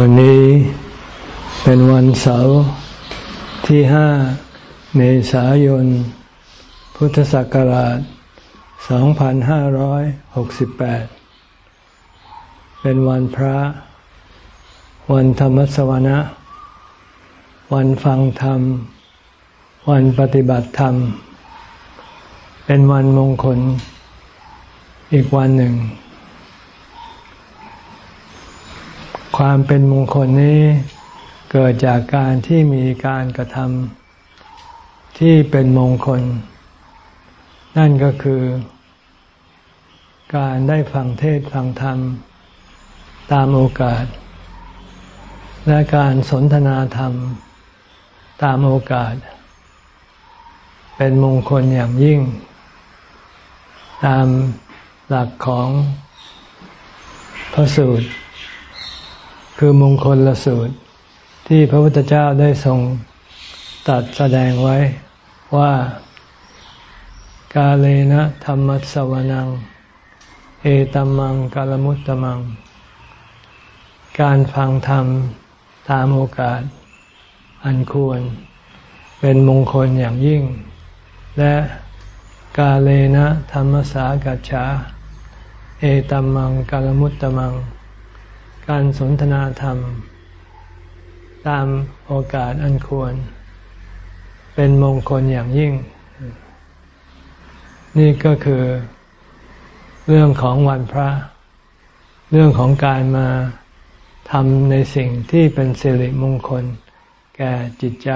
วันนี้เป็นวันเสาร์ที่ห้าเมษายน พุทธศักราช 2568 เป็นวันพระ วันธรรมสวนะ วันฟังธรรม วันปฏิบัติธรรม เป็นวันมงคล อีกวันหนึ่ง ความเป็นมงคลนี้เกิดจากการที่มีการกระทำที่เป็นมงคล นั่นก็คือ การได้ฟังเทศฟังธรรม ตามโอกาส และการสนทนาธรรม ตามโอกาส เป็นมงคลอย่างยิ่ง ตามหลักของพระสูตร คือมงคลละสูตร ที่พระพุทธเจ้าได้ทรงตัดแสดงไว้ว่ากาเลนะธรรมสวนัง เอตัมมังกาลมุตตมัง การฟังธรรมตามโอกาส อันควร เป็นมงคลอย่างยิ่ง และกาเลนะธรรมสากัจฉาเอตัมมังกาลมุตตมัง การสนทนาธรรม ตามโอกาสอันควร เป็นมงคลอย่างยิ่ง นี่ก็คือเรื่องของวันพระ เรื่องของการมาทำในสิ่งที่เป็นสิริมงคล แก่จิตใจ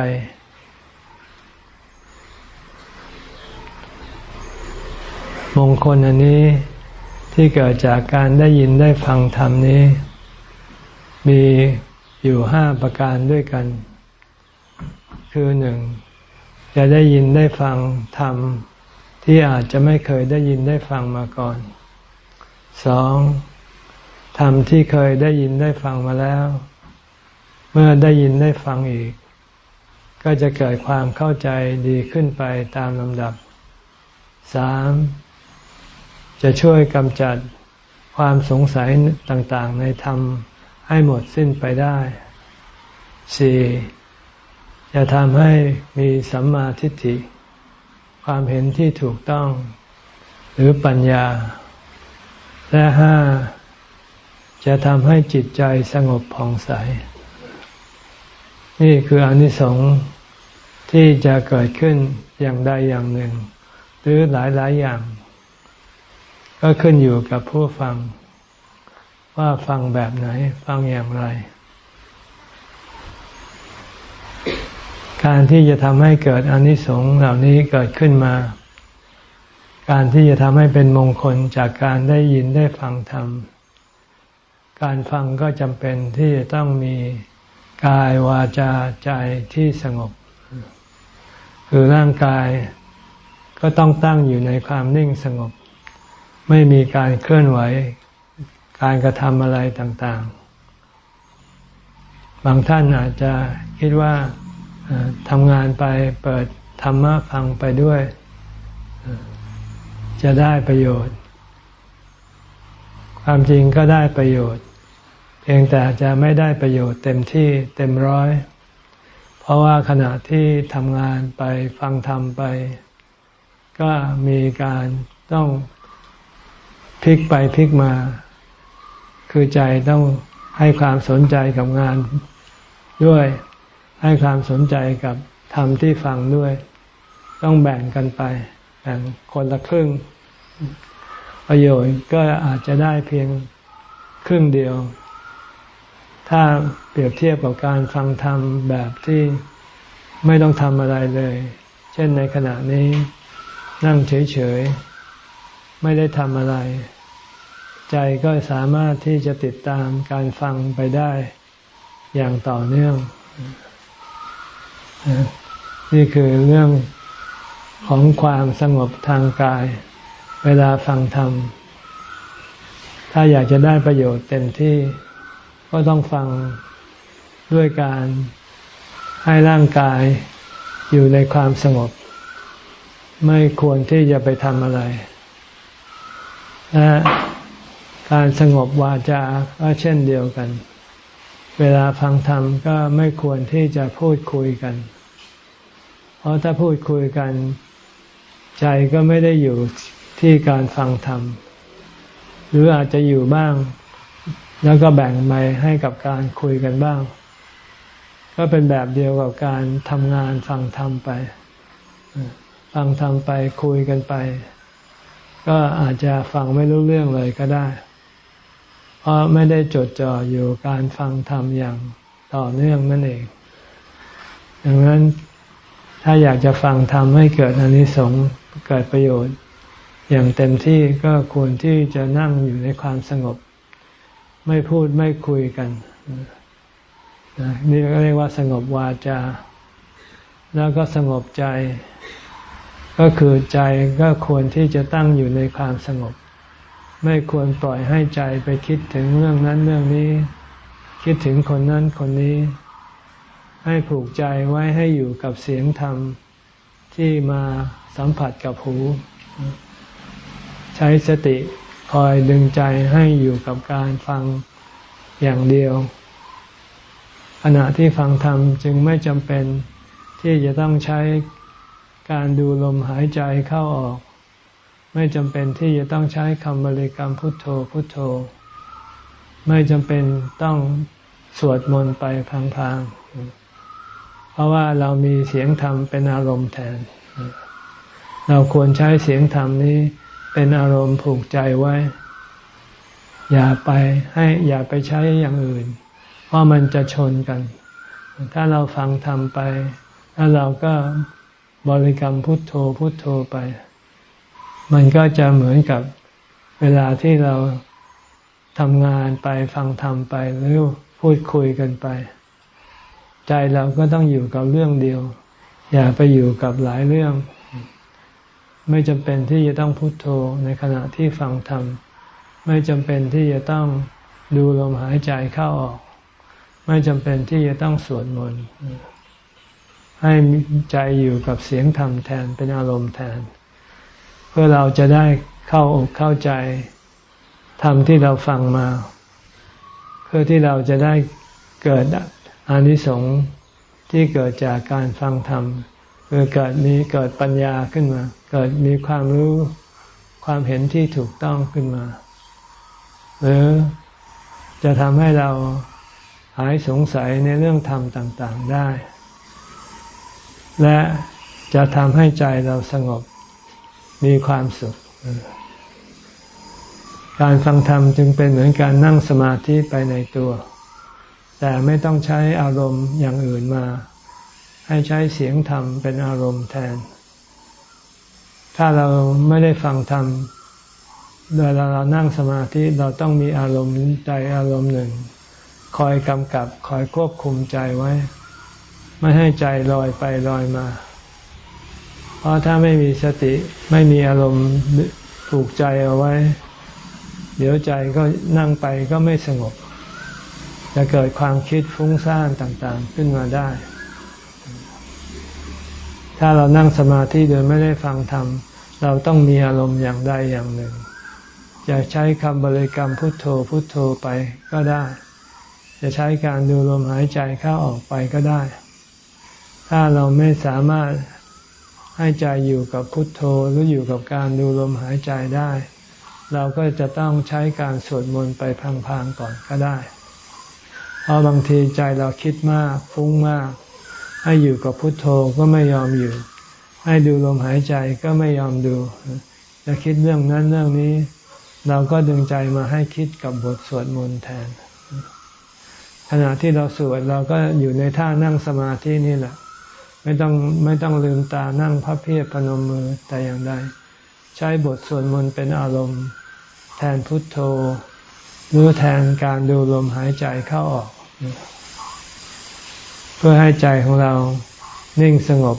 มงคลอันนี้ที่เกิดจากการได้ยินได้ฟังธรรมนี้ มีอยู่ห้าประการด้วยกัน คือหนึ่งจะได้ยินได้ฟังธรรมที่อาจจะไม่เคยได้ยินได้ฟังมาก่อนสองธรรมที่เคยได้ยินได้ฟังมาแล้ว เมื่อได้ยินได้ฟังอีก ก็จะเกิดความเข้าใจดีขึ้นไปตามลำดับสามจะช่วยกำจัดความสงสัยต่างๆในธรรม ให้หมดสิ้นไปได้สี่จะทำให้มีสัมมาทิฏฐิ ความเห็นที่ถูกต้อง หรือปัญญา และห้าจะทำให้จิตใจสงบผ่องใส นี่คืออนิสงส์ที่จะเกิดขึ้นอย่างใดอย่างหนึ่ง หรือหลายๆอย่าง ก็ขึ้นอยู่กับผู้ฟัง ว่าฟังแบบไหน ฟังอย่างไร การที่จะทำให้เกิดอนิสงส์เหล่านี้เกิดขึ้นมา การที่จะทำให้เป็นมงคลจากการได้ยินได้ฟังธรรม การฟังก็จำเป็นที่จะต้องมีกายวาจาใจที่สงบ คือร่างกายก็ต้องตั้งอยู่ในความนิ่งสงบ ไม่มีการเคลื่อนไหว การกระทำอะไรต่างๆ บางท่านอาจจะคิดว่าทำงานไปเปิดธรรมะฟังไปด้วย จะได้ประโยชน์ ความจริงก็ได้ประโยชน์ เพียงแต่จะไม่ได้ประโยชน์เต็มที่เต็มร้อย เพราะว่าขณะที่ทำงานไปฟังธรรมไป ก็มีการต้องพลิกไปพลิกมา คือใจต้องให้ความสนใจกับงานด้วย ให้ความสนใจกับธรรมที่ฟังด้วย ต้องแบ่งกันไปแบ่งคนละครึ่ง ประโยชน์ก็อาจจะได้เพียงครึ่งเดียว ถ้าเปรียบเทียบกับการฟังธรรมแบบที่ไม่ต้องทำอะไรเลย เช่นในขณะนี้นั่งเฉยๆ ไม่ได้ทำอะไร ใจก็สามารถที่จะติดตามการฟังไปได้อย่างต่อเนื่อง นี่คือเรื่องของความสงบทางกาย เวลาฟังธรรม ถ้าอยากจะได้ประโยชน์เต็มที่ ก็ต้องฟังด้วยการให้ร่างกายอยู่ในความสงบ ไม่ควรที่จะไปทำอะไรและ การสงบวาจาก็เช่นเดียวกัน เวลาฟังธรรมก็ไม่ควรที่จะพูดคุยกัน เพราะถ้าพูดคุยกัน ใจก็ไม่ได้อยู่ที่การฟังธรรม หรืออาจจะอยู่บ้าง แล้วก็แบ่งไมให้กับการคุยกันบ้าง ก็เป็นแบบเดียวกับการทำงานฟังธรรมไป ฟังธรรมไปคุยกันไป ก็อาจจะฟังไม่รู้เรื่องเลยก็ได้ เพราะไม่ได้จดจ่ออยู่การฟังธรรมอย่างต่อเนื่องนั่นเอง ดังนั้นถ้าอยากจะฟังธรรมให้เกิดอนิสงส์เกิดประโยชน์ อย่างเต็มที่ก็ควรที่จะนั่งอยู่ในความสงบ ไม่พูดไม่คุยกันนี่เรียกว่าสงบวาจา แล้วก็สงบใจ ก็คือใจก็ควรที่จะตั้งอยู่ในความสงบ ไม่ควรปล่อยให้ใจไปคิดถึงเรื่องนั้นเรื่องนี้ คิดถึงคนนั้นคนนี้ ให้ผูกใจไว้ให้อยู่กับเสียงธรรมที่มาสัมผัสกับหู ใช้สติคอยดึงใจให้อยู่กับการฟังอย่างเดียว ขณะที่ฟังธรรมจึงไม่จำเป็นที่จะต้องใช้การดูลมหายใจเข้าออก ไม่จำเป็นที่จะต้องใช้คำบริกรรมพุทโธพุทโธ ไม่จำเป็นต้องสวดมนต์ไปพังๆ เพราะว่าเรามีเสียงธรรมเป็นอารมณ์แทน เราควรใช้เสียงธรรมนี้เป็นอารมณ์ผูกใจไว้ อย่าไปให้อย่าไปใช้อย่างอื่น เพราะมันจะชนกัน ถ้าเราฟังธรรมไป แล้วเราก็บริกรรมพุทโธพุทโธไป มันก็จะเหมือนกับเวลาที่เราทำงานไปฟังธรรมไปหรือพูดคุยกันไป ใจเราก็ต้องอยู่กับเรื่องเดียว อย่าไปอยู่กับหลายเรื่อง ไม่จำเป็นที่จะต้องพุโทโธในขณะที่ฟังธรรมไม่จำเป็นที่จะต้องดูลมหายใจเข้าออก ไม่จำเป็นที่จะต้องสวดมนต์ให้ใจอยู่กับเสียงธรรมแทนเป็นอารมณ์แทน เพื่อเราจะได้เข้าอกเข้าใจธรรมที่เราฟังมา เพื่อที่เราจะได้เกิดอานิสงส์ที่เกิดจากการฟังธรรมคือเกิดมีเกิดปัญญาขึ้นมา เกิดมีความรู้ความเห็นที่ถูกต้องขึ้นมา หรือจะทำให้เราหายสงสัยในเรื่องธรรมต่าง ๆได้ และจะทำให้ใจเราสงบ มีความสุข การฟังธรรมจึงเป็นเหมือนการนั่งสมาธิไปในตัว แต่ไม่ต้องใช้อารมณ์อย่างอื่นมา ให้ใช้เสียงธรรมเป็นอารมณ์แทน ถ้าเราไม่ได้ฟังธรรมเวลาเรานั่งสมาธิเราต้องมีอารมณ์ใจอารมณ์หนึ่ง คอยกำกับ คอยควบคุมใจไว้ ไม่ให้ใจลอยไปลอยมา เพราะถ้าไม่มีสติไม่มีอารมณ์ผูกใจเอาไว้ เดี๋ยวใจก็นั่งไปก็ไม่สงบ จะเกิดความคิดฟุ้งซ่านต่างๆ ขึ้นมาได้ ถ้าเรานั่งสมาธิโดยไม่ได้ฟังธรรมเราต้องมีอารมณ์อย่างใดอย่างหนึ่งจะใช้คำบริกรรมพุทโธพุทโธไปก็ได้ จะใช้การดูลมหายใจเข้าออกไปก็ได้ ถ้าเราไม่สามารถ ให้ใจอยู่กับพุทโธหรืออยู่กับการดูลมหายใจได้ เราก็จะต้องใช้การสวดมนต์ไปพังๆก่อนก็ได้ เพราะบางทีใจเราคิดมากฟุ้งมาก ให้อยู่กับพุทโธก็ไม่ยอมอยู่ ให้ดูลมหายใจก็ไม่ยอมดู จะคิดเรื่องนั้นเรื่องนี้ เราก็ดึงใจมาให้คิดกับบทสวดมนต์แทน ขณะที่เราสวดเราก็อยู่ในท่านั่งสมาธินี่แหละ ไม่ต้องไม่ต้องลืมตานั่งพระเพียรพนมมือแต่อย่างใด ใช้บทสวดมนต์เป็นอารมณ์ แทนพุทโธหรือแทนการดูลมหายใจเข้าออก เพื่อให้ใจของเรานิ่งสงบ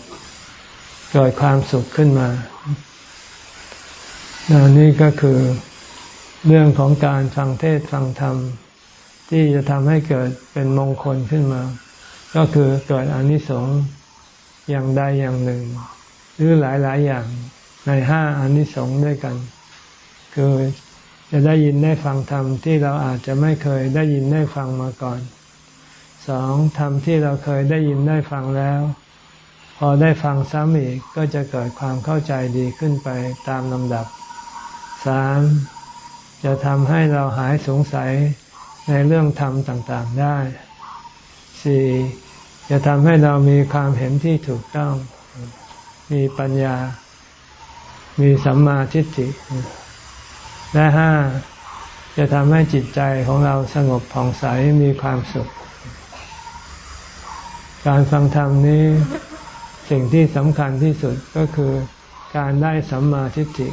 เกิดความสุขขึ้นมา นี่ก็คือเรื่องของการฟังเทศฟังธรรม ที่จะทำให้เกิดเป็นมงคลขึ้นมา ก็คือเกิดอนิสงส์ อย่างใดอย่างหนึ่ง หรือหลาย ๆ อย่างในห้าอานิสงส์ด้วยกัน คือจะได้ยินได้ฟังธรรมที่เราอาจจะไม่เคยได้ยินได้ฟังมาก่อนสองธรรมที่เราเคยได้ยินได้ฟังแล้ว พอได้ฟังซ้ำอีกก็จะเกิดความเข้าใจดีขึ้นไปตามลำดับสามจะทำให้เราหายสงสัยในเรื่องธรรมต่างๆได้สี่ จะทำให้เรามีความเห็นที่ถูกต้อง มีปัญญา มีสัมมาทิฏฐิ และห้า จะทำให้จิตใจของเราสงบผ่องใสมีความสุข การฟังธรรมนี้สิ่งที่สำคัญที่สุดก็คือการได้สัมมาทิฏฐิ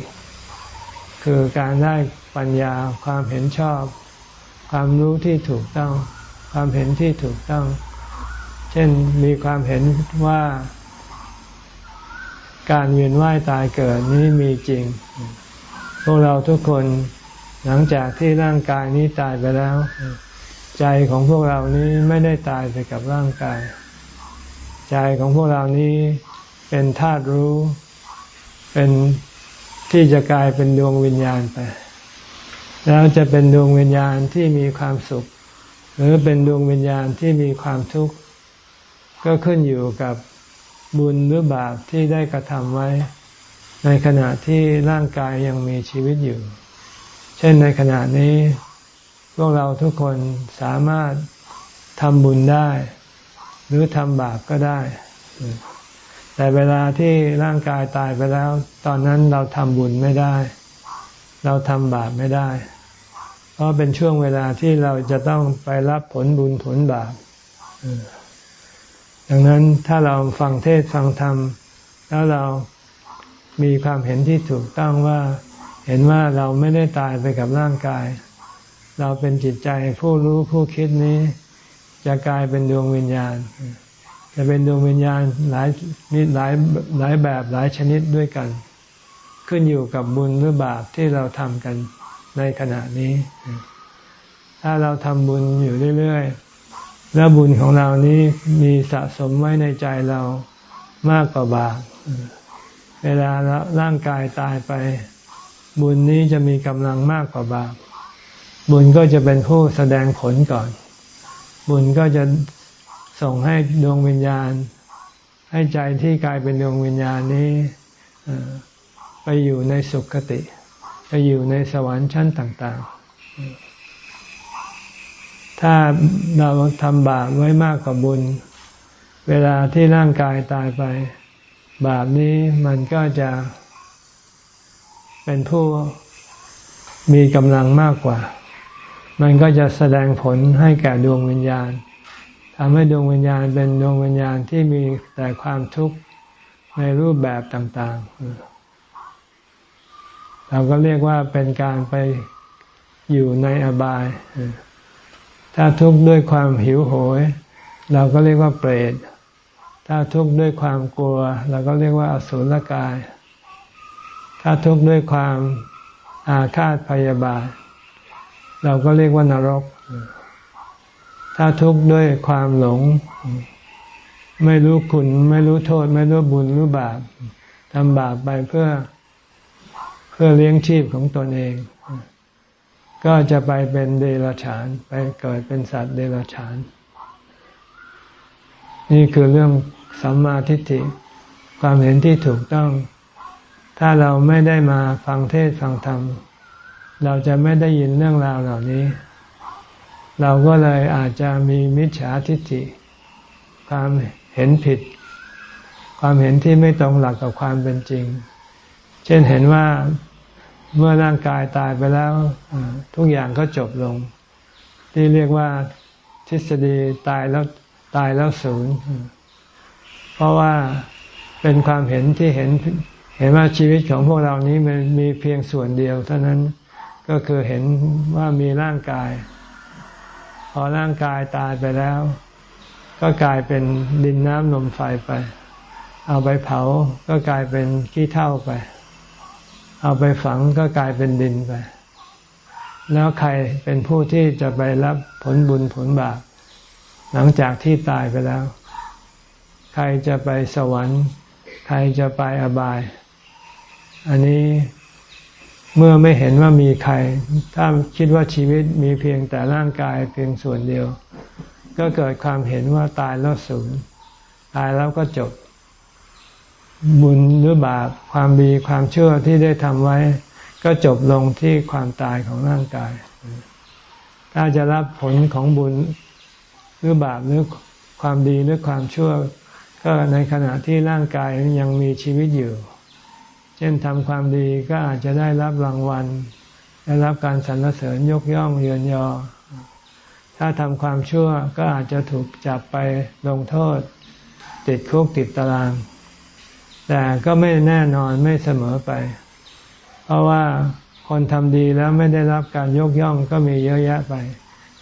คือการได้ปัญญาความเห็นชอบ ความรู้ที่ถูกต้อง ความเห็นที่ถูกต้อง เช่นมีความเห็นว่าการเวียนว่ายตายเกิดนี้มีจริง พวกเราทุกคนหลังจากที่ร่างกายนี้ตายไปแล้ว ใจของพวกเรานี้ไม่ได้ตายไปกับร่างกาย ใจของพวกเรานี้เป็นธาตุรู้ เป็นที่จะกลายเป็นดวงวิญญาณไป แล้วจะเป็นดวงวิญญาณที่มีความสุข หรือเป็นดวงวิญญาณที่มีความทุกข์ ก็ขึ้นอยู่กับบุญหรือบาปที่ได้กระทำไว้ ในขณะที่ร่างกายยังมีชีวิตอยู่ เช่นในขณะนี้ พวกเราทุกคนสามารถทำบุญได้ หรือทำบาปก็ได้ แต่เวลาที่ร่างกายตายไปแล้ว ตอนนั้นเราทำบุญไม่ได้ เราทำบาปไม่ได้ เพราะเป็นช่วงเวลาที่เราจะต้องไปรับผลบุญผลบาป ดังนั้นถ้าเราฟังเทศฟังธรรม แล้วเรามีความเห็นที่ถูกต้องว่าเห็นว่าเราไม่ได้ตายไปกับร่างกาย เราเป็นจิตใจผู้รู้ผู้คิดนี้ จะกลายเป็นดวงวิญญาณ จะเป็นดวงวิญญาณหลายมีหลายหลายแบบหลายชนิดด้วยกัน ขึ้นอยู่กับบุญหรือบาปที่เราทำกันในขณะนี้ ถ้าเราทำบุญอยู่เรื่อยๆ แล้วบุญของเรานี้มีสะสมไว้ในใจเรามากกว่าบาปเวลาร่างกายตายไป บุญนี้จะมีกำลังมากกว่าบาปบุญก็จะเป็นผู้แสดงผลก่อน บุญก็จะส่งให้ดวงวิญญาณ ให้ใจที่กลายเป็นดวงวิญญาณนี้ไปอยู่ในสุขติ ไปอยู่ในสวรรค์ชั้นต่าง ๆ ถ้าเราทำบาปไว้มากกว่าบุญ เวลาที่ร่างกายตายไป บาปนี้มันก็จะเป็นผู้มีกำลังมากกว่า มันก็จะแสดงผลให้แก่ดวงวิญญาณทำให้ดวงวิญญาณเป็นดวงวิญญาณที่มีแต่ความทุกข์ในรูปแบบต่าง ๆ เราก็เรียกว่าเป็นการไปอยู่ในอบาย ถ้าทุกข์ด้วยความหิวโหย เราก็เรียกว่าเปรต ถ้าทุกข์ด้วยความกลัว เราก็เรียกว่าอสุรกาย ถ้าทุกข์ด้วยความอาฆาตพยาบาท เราก็เรียกว่านรก ถ้าทุกข์ด้วยความหลง ไม่รู้คุณไม่รู้โทษ ไม่รู้บุญรู้บาปทำบาปไปเพื่อเพื่อเลี้ยงชีพของตนเอง ก็จะไปเป็นเดรัจฉาน ไปเกิดเป็นสัตว์เดรัจฉาน นี่คือเรื่องสัมมาทิฏฐิ ความเห็นที่ถูกต้อง ถ้าเราไม่ได้มาฟังเทศฟังธรรม เราจะไม่ได้ยินเรื่องราวเหล่านี้ เราก็เลยอาจจะมีมิจฉาทิฏฐิ ความเห็นผิด ความเห็นที่ไม่ตรงหลักกับความเป็นจริง เช่นเห็นว่า เมื่อร่างกายตายไปแล้วทุกอย่างก็จบลง ที่เรียกว่าทฤษฎีตายแล้วตายแล้วศูนย์เพราะว่าเป็นความเห็นที่เห็นเห็นว่าชีวิตของพวกเรานี้มันมีเพียงส่วนเดียว เท่านั้นก็คือเห็นว่ามีร่างกาย พอร่างกายตายไปแล้ว ก็กลายเป็นดินน้ำลมไฟไป เอาไปเผาก็กลายเป็นขี้เถ้าไป เอาไปฝังก็กลายเป็นดินไป แล้วใครเป็นผู้ที่จะไปรับผลบุญผลบาปหลังจากที่ตายไปแล้ว ใครจะไปสวรรค์ ใครจะไปอบาย อันนี้เมื่อไม่เห็นว่ามีใคร ถ้าคิดว่าชีวิตมีเพียงแต่ร่างกายเพียงส่วนเดียว ก็เกิดความเห็นว่าตายแล้วศูนย์ตายแล้วก็จบ บุญหรือบาปความดีความเชื่อที่ได้ทำไว้ ก็จบลงที่ความตายของร่างกาย ถ้าจะรับผลของบุญหรือบาปหรือความดีหรือความชั่ว ก็ในขณะที่ร่างกายยังมีชีวิตอยู่ เช่นทำความดีก็อาจจะได้รับรางวัลได้รับการสรรเสริญยกย่องเยือนยอ ถ้าทำความชั่วก็อาจจะถูกจับไปลงโทษ ติดคุกติดตาราง แต่ก็ไม่แน่นอนไม่เสมอไป เพราะว่าคนทำดีแล้วไม่ได้รับการยกย่องก็มีเยอะแยะไป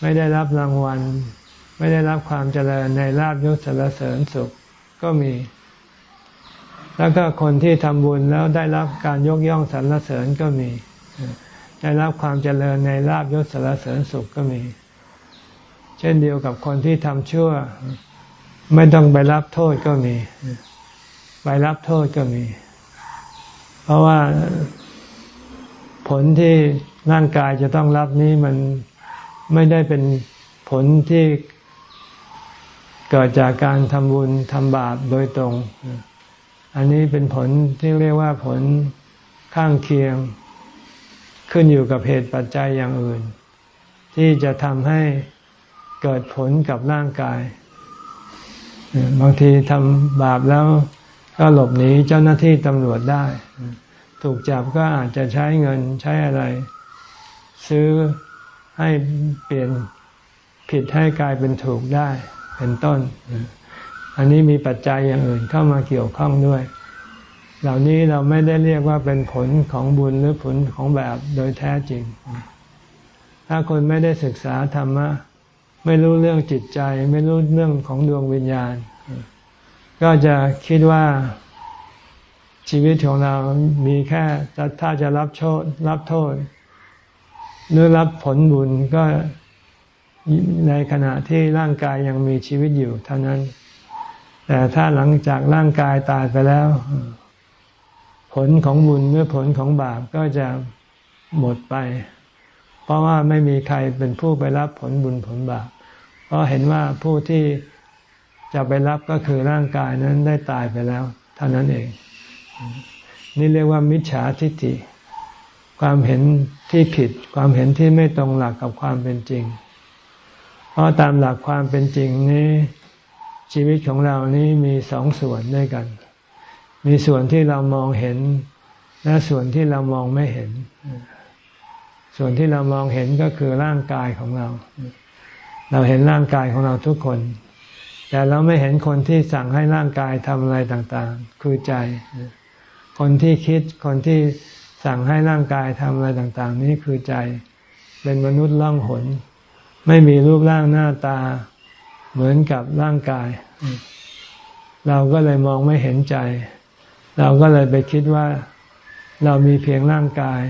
ไม่ได้รับรางวัล ไม่ได้รับความเจริญในลาบยศสารเสริญสุขก็มี แล้วก็คนที่ทำบุญแล้วได้รับการยกย่องสรรเสริญก็มี ได้รับความเจริญในลาบยศสารเสริญสุขก็มี เช่นเดียวกับคนที่ทำชั่ว ไม่ต้องไปรับโทษก็มี ไปรับโทษก็มี เพราะว่าผลที่ร่างกายจะต้องรับนี้มันไม่ได้เป็นผลที่เกิดจากการทำบุญทำบาปโดยตรง อันนี้เป็นผลที่เรียกว่าผลข้างเคียง ขึ้นอยู่กับเหตุปัจจัยอย่างอื่น ที่จะทำให้เกิดผลกับร่างกาย บางทีทำบาปแล้ว ก็หลบหนีเจ้าหน้าที่ตำรวจได้ ถูกจับก็อาจจะใช้เงินใช้อะไร ซื้อให้เปลี่ยนผิดให้กลายเป็นถูกได้ เป็นต้น อันนี้มีปัจจัยอย่างอื่นเข้ามาเกี่ยวข้องด้วย เหล่านี้เราไม่ได้เรียกว่าเป็นผลของบุญหรือผลของแบบโดยแท้จริง ถ้าคนไม่ได้ศึกษาธรรมะ ไม่รู้เรื่องจิตใจ ไม่รู้เรื่องของดวงวิญญาณ ก็จะคิดว่าชีวิตของเรามีแค่ถ้าจะรับโทษรับโทษ หรือรับผลบุญก็ในขณะที่ร่างกายยังมีชีวิตอยู่เท่านั้น แต่ถ้าหลังจากร่างกายตายไปแล้ว ผลของบุญหรือผลของบาปก็จะหมดไป เพราะว่าไม่มีใครเป็นผู้ไปรับผลบุญผลบาป เพราะเห็นว่าผู้ที่ จะไปรับก็คือร่างกายนั้นได้ตายไปแล้ว เท่านั้นเอง นี่เรียกว่ามิจฉาทิฏฐิความเห็นที่ผิด ความเห็นที่ไม่ตรงหลักกับความเป็นจริง เพราะตามหลักความเป็นจริงนี้ชีวิตของเรานี้มีสองส่วนด้วยกัน มีส่วนที่เรามองเห็น และส่วนที่เรามองไม่เห็น ส่วนที่เรามองเห็นก็คือร่างกายของเรา เราเห็นร่างกายของเราทุกคน แต่เราไม่เห็นคนที่สั่งให้ร่างกายทำอะไรต่างๆ คือใจ คนที่คิดคนที่สั่งให้ร่างกายทำอะไรต่างๆ นี้คือใจ เป็นมนุษย์ล่องหน ไม่มีรูปร่างหน้าตาเหมือนกับร่างกาย เราก็เลยมองไม่เห็นใจ เราก็เลยไปคิดว่าเรามีเพียงร่างกาย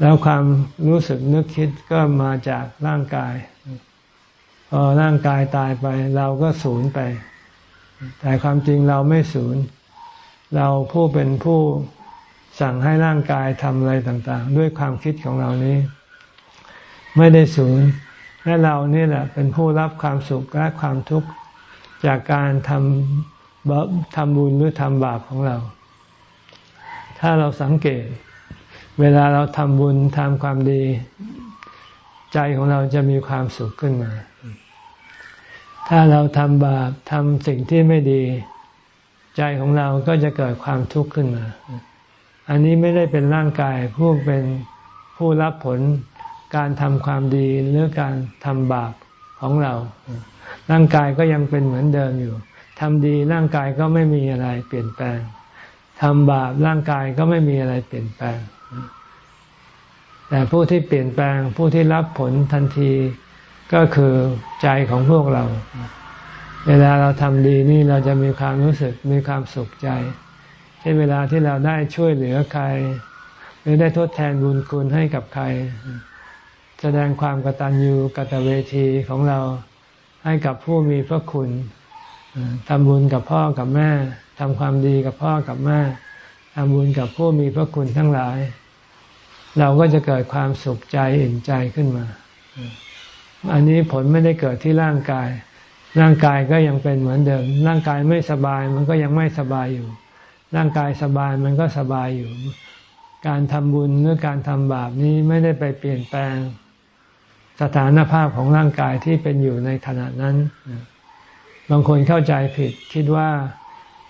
แล้วความรู้สึกนึกคิดก็มาจากร่างกาย อร่างกายตายไป เราก็สูญไป แต่ความจริงเราไม่สูญ เราผู้เป็นผู้สั่งให้ร่างกายทำอะไรต่าง ๆ ด้วยความคิดของเรานี้ ไม่ได้สูญและเรานี่แหละเป็นผู้รับความสุขและความทุกข์จากการทำบทำบุญหรือทำบาปของเรา ถ้าเราสังเกต เวลาเราทำบุญทำความดี ใจของเราจะมีความสุขขึ้นมา ถ้าเราทำบาปทำสิ่งที่ไม่ดี ใจของเราก็จะเกิดความทุกข์ขึ้นมา อันนี้ไม่ได้เป็นร่างกายผู้เป็นผู้รับผลการทำความดีหรือการทำบาปของเรา ร่างกายก็ยังเป็นเหมือนเดิมอยู่ทำดีร่างกายก็ไม่มีอะไรเปลี่ยนแปลงทำบาปร่างกายก็ไม่มีอะไรเปลี่ยนแปลง แต่ผู้ที่เปลี่ยนแปลงผู้ที่รับผลทันที ก็คือใจของพวกเรา เวลาเราทำดีนี่เราจะมีความรู้สึกมีความสุขใจเช่นเวลาที่เราได้ช่วยเหลือใคร หรือได้ทดแทนบุญคุณให้กับใคร แสดงความกตัญญูกตเวทีของเราให้กับผู้มีพระคุณทำบุญกับพ่อกับแม่ทำความดีกับพ่อกับแม่ทำบุญกับผู้มีพระคุณทั้งหลาย เราก็จะเกิดความสุขใจอิ่มใจขึ้นมา อันนี้ผลไม่ได้เกิดที่ร่างกาย ร่างกายก็ยังเป็นเหมือนเดิม ร่างกายไม่สบายมันก็ยังไม่สบายอยู่ ร่างกายสบายมันก็สบายอยู่ การทำบุญหรือการทำบาปนี้ไม่ได้ไปเปลี่ยนแปลงสถานภาพของร่างกายที่เป็นอยู่ในขณะนั้น บางคนเข้าใจผิดคิดว่า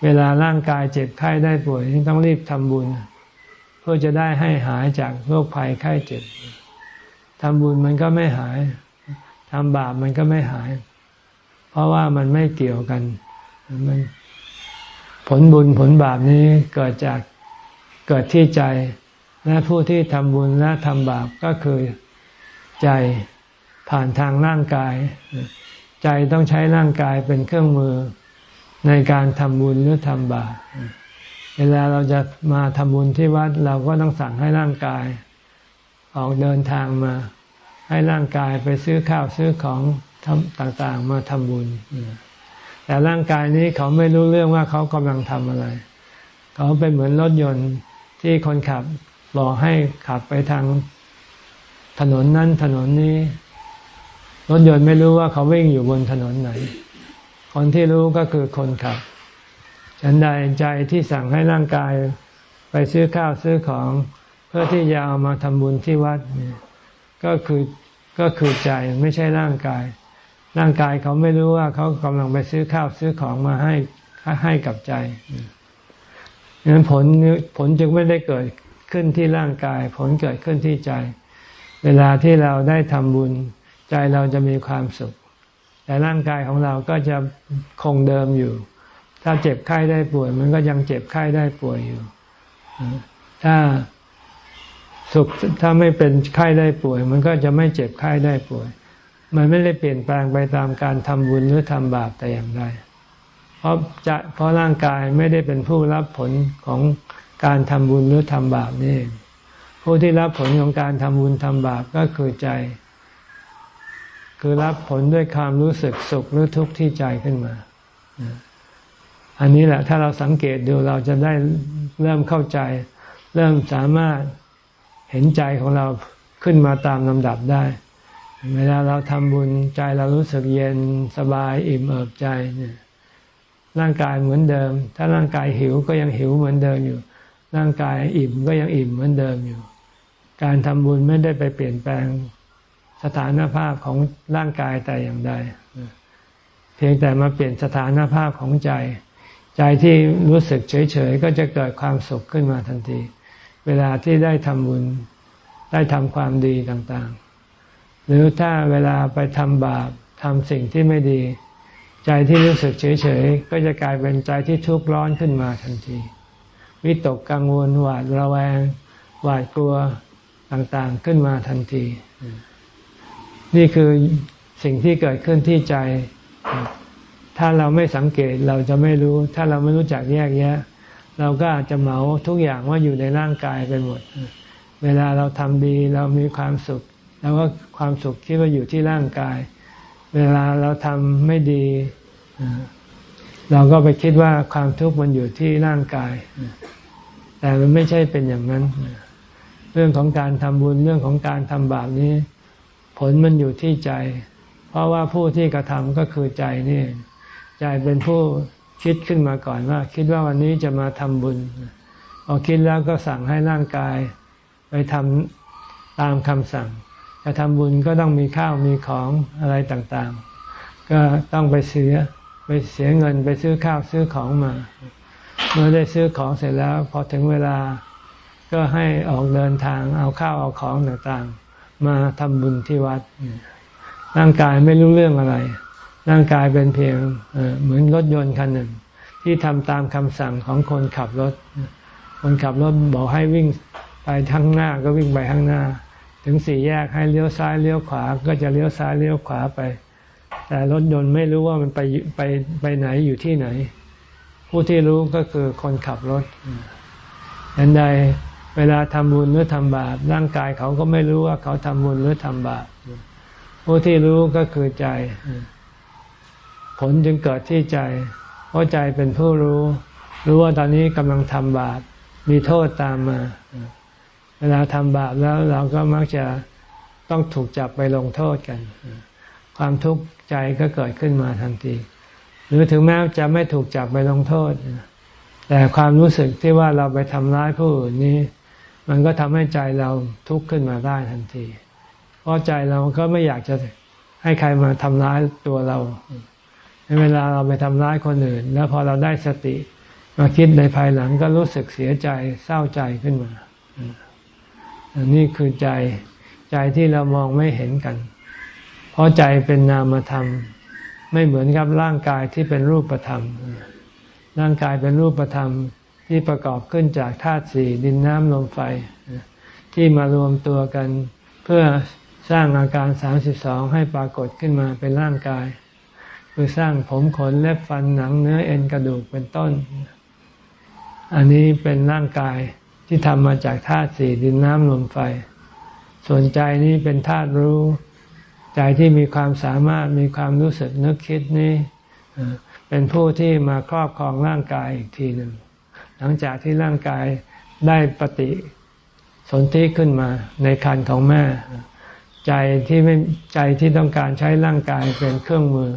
เวลาร่างกายเจ็บไข้ได้ป่วยต้องรีบทำบุญ เพื่อจะได้ให้หายจากโรคภัยไข้เจ็บทำบุญมันก็ไม่หาย ทำบาปมันก็ไม่หาย เพราะว่ามันไม่เกี่ยวกันมันผลบุญผลบาปนี้เกิดจากเกิดที่ใจ และผู้ที่ทำบุญและทำบาปก็คือใจผ่านทางร่างกาย ใจต้องใช้ร่างกายเป็นเครื่องมือในการทำบุญหรือทำบาปเวลาเราจะมาทำบุญที่วัดเราก็ต้องสั่งให้ร่างกาย ออกเดินทางมา ให้ร่างกายไปซื้อข้าวซื้อของต่างๆ มาทำบุญ แต่ร่างกายนี้เขาไม่รู้เรื่องว่าเขากำลังทำอะไร เขาเป็นเหมือนรถยนต์ที่คนขับบอให้ขับไปทางถนนนั้นถนนนี้ รถยนต์ไม่รู้ว่าเขาวิ่งอยู่บนถนนไหน คนที่รู้ก็คือคนขับ ฉันใดใจที่สั่งให้ร่างกายไปซื้อข้าวซื้อของ เพื่อที่จะเอามาทำบุญที่วัด ก็คือก็คือใจไม่ใช่ร่างกาย ร่างกายเขาไม่รู้ว่าเขากำลังไปซื้อข้าวซื้อของมาให้ให้กับใจดังนั้นผลผลจึงไม่ได้เกิดขึ้นที่ร่างกาย ผลเกิดขึ้นที่ใจ เวลาที่เราได้ทำบุญ ใจเราจะมีความสุข แต่ร่างกายของเราก็จะคงเดิมอยู่ ถ้าเจ็บไข้ได้ป่วย มันก็ยังเจ็บไข้ได้ป่วยอยู่ ถ้า สุขถ้าไม่เป็นไข้ได้ป่วย มันก็จะไม่เจ็บไข้ได้ป่วย มันไม่ได้เปลี่ยนแปลงไปตามการทำบุญหรือทำบาปแต่อย่างใดเพราะจะเพราะร่างกายไม่ได้เป็นผู้รับผลของการทำบุญหรือทำบาปนี่ผู้ที่รับผลของการทำบุญทำบาปก็คือใจ คือรับผลด้วยความรู้สึกสุขหรือทุกข์ที่ใจขึ้นมา อันนี้แหละถ้าเราสังเกตดูเราจะได้เริ่มเข้าใจ เริ่มสามารถ เห็นใจของเราขึ้นมาตามลำดับได้ เวลาเราทำบุญใจเรารู้สึกเย็นสบายอิ่มเอิบใจเนี่ยร่างกายเหมือนเดิม ถ้าร่างกายหิวก็ยังหิวเหมือนเดิมอยู่ ร่างกายอิ่มก็ยังอิ่มเหมือนเดิมอยู่ การทำบุญไม่ได้ไปเปลี่ยนแปลงสถานภาพของร่างกายแต่อย่างใด เพียงแต่มาเปลี่ยนสถานภาพของใจ ใจที่รู้สึกเฉยๆก็จะเกิดความสุขขึ้นมาทันที เวลาที่ได้ทำบุญได้ทำความดีต่างๆ หรือถ้าเวลาไปทำบาปทำสิ่งที่ไม่ดี ใจที่รู้สึกเฉยๆ ก็จะกลายเป็นใจที่ทุกข์ร้อนขึ้นมาทันที วิตกกังวลหวาดระแวง หวาดกลัวต่างๆขึ้นมาทันที นี่คือสิ่งที่เกิดขึ้นที่ใจ ถ้าเราไม่สังเกตเราจะไม่รู้ ถ้าเราไม่รู้จักแยกแยะ เราก็อาจจะเหมาทุกอย่างว่าอยู่ในร่างกายไปหมด เวลาเราทำดีเรามีความสุขเราก็ความสุขคิดว่าอยู่ที่ร่างกาย เวลาเราทำไม่ดี เราก็ไปคิดว่าความทุกข์มันอยู่ที่ร่างกาย แต่มันไม่ใช่เป็นอย่างนั้น เรื่องของการทำบุญเรื่องของการทำบาปนี้ ผลมันอยู่ที่ใจ เพราะว่าผู้ที่กระทำก็คือใจนี่ ใจเป็นผู้ คิดขึ้นมาก่อนว่า คิดว่าวันนี้จะมาทำบุญพอคิดแล้วก็สั่งให้ร่างกาย ไปทำตามคำสั่ง จะทำบุญก็ต้องมีข้าวมีของอะไรต่างๆ ก็ต้องไปเสียไปเสียเงินไปซื้อข้าวซื้อของมา เมื่อได้ซื้อของเสร็จแล้ว พอถึงเวลาก็ให้ออกเดินทางเอาข้าวเอาของต่างๆ มาทำบุญที่วัด ร่างกายไม่รู้เรื่องอะไร ร่างกายเป็นเพียงเหมือนรถยนต์คันหนึ่ง ที่ทำตามคำสั่งของคนขับรถ คนขับรถบอกให้วิ่งไปทั้งหน้าก็วิ่งไปข้างหน้า ถึงสี่แยกให้เลี้ยวซ้ายเลี้ยวขวา ก็จะเลี้ยวซ้ายเลี้ยวขวาไป แต่รถยนต์ไม่รู้ว่ามันไปไปไปไหนอยู่ที่ไหน ผู้ที่รู้ก็คือคนขับรถอันใดเวลาทำบุญหรือทำบาปร่างกายเขาก็ไม่รู้ว่าเขาทำบุญหรือทำบาปผู้ที่รู้ก็คือใจ ผลจึงเกิดที่ใจ เพราะใจเป็นผู้รู้ รู้ว่าตอนนี้กำลังทำบาปมีโทษตามมา เวลาทำบาปแล้วเราก็มักจะต้องถูกจับไปลงโทษกัน ความทุกข์ใจก็เกิดขึ้นมาทันที หรือถึงแม้จะไม่ถูกจับไปลงโทษ แต่ความรู้สึกที่ว่าเราไปทำร้ายผู้อื่นนี้ มันก็ทำให้ใจเราทุกข์ขึ้นมาได้ทันที เพราะใจเราก็ไม่อยากจะให้ใครมาทำร้ายตัวเรา เวลาเราไปทำร้ายคนอื่น แล้วพอเราได้สติ มาคิดในภายหลังก็รู้สึกเสียใจเศร้าใจขึ้นมาอันนี้คือใจใจที่เรามองไม่เห็นกัน เพราะใจเป็นนามธรรม ไม่เหมือนกับร่างกายที่เป็นรูปธรรม ร่างกายเป็นรูปธรรมที่ประกอบขึ้นจากธาตุสี่ดินน้ำลมไฟ ที่มารวมตัวกัน เพื่อสร้างอาการสามสิบสองให้ปรากฏขึ้นมาเป็นร่างกาย คือสร้างผมขนเล็บฟันหนังเนื้อเอ็นกระดูกเป็นต้น อันนี้เป็นร่างกายที่ทำมาจากธาตุสี่ดินน้ำลมไฟ ส่วนใจนี้เป็นธาตุรู้ ใจที่มีความสามารถมีความรู้สึกนึกคิดนี้เป็นผู้ที่มาครอบครองร่างกายอีกทีหนึ่ง หลังจากที่ร่างกายได้ปฏิสนธิขึ้นมาในคันของแม่ ใจที่ไม่ใจที่ต้องการใช้ร่างกายเป็นเครื่องมือ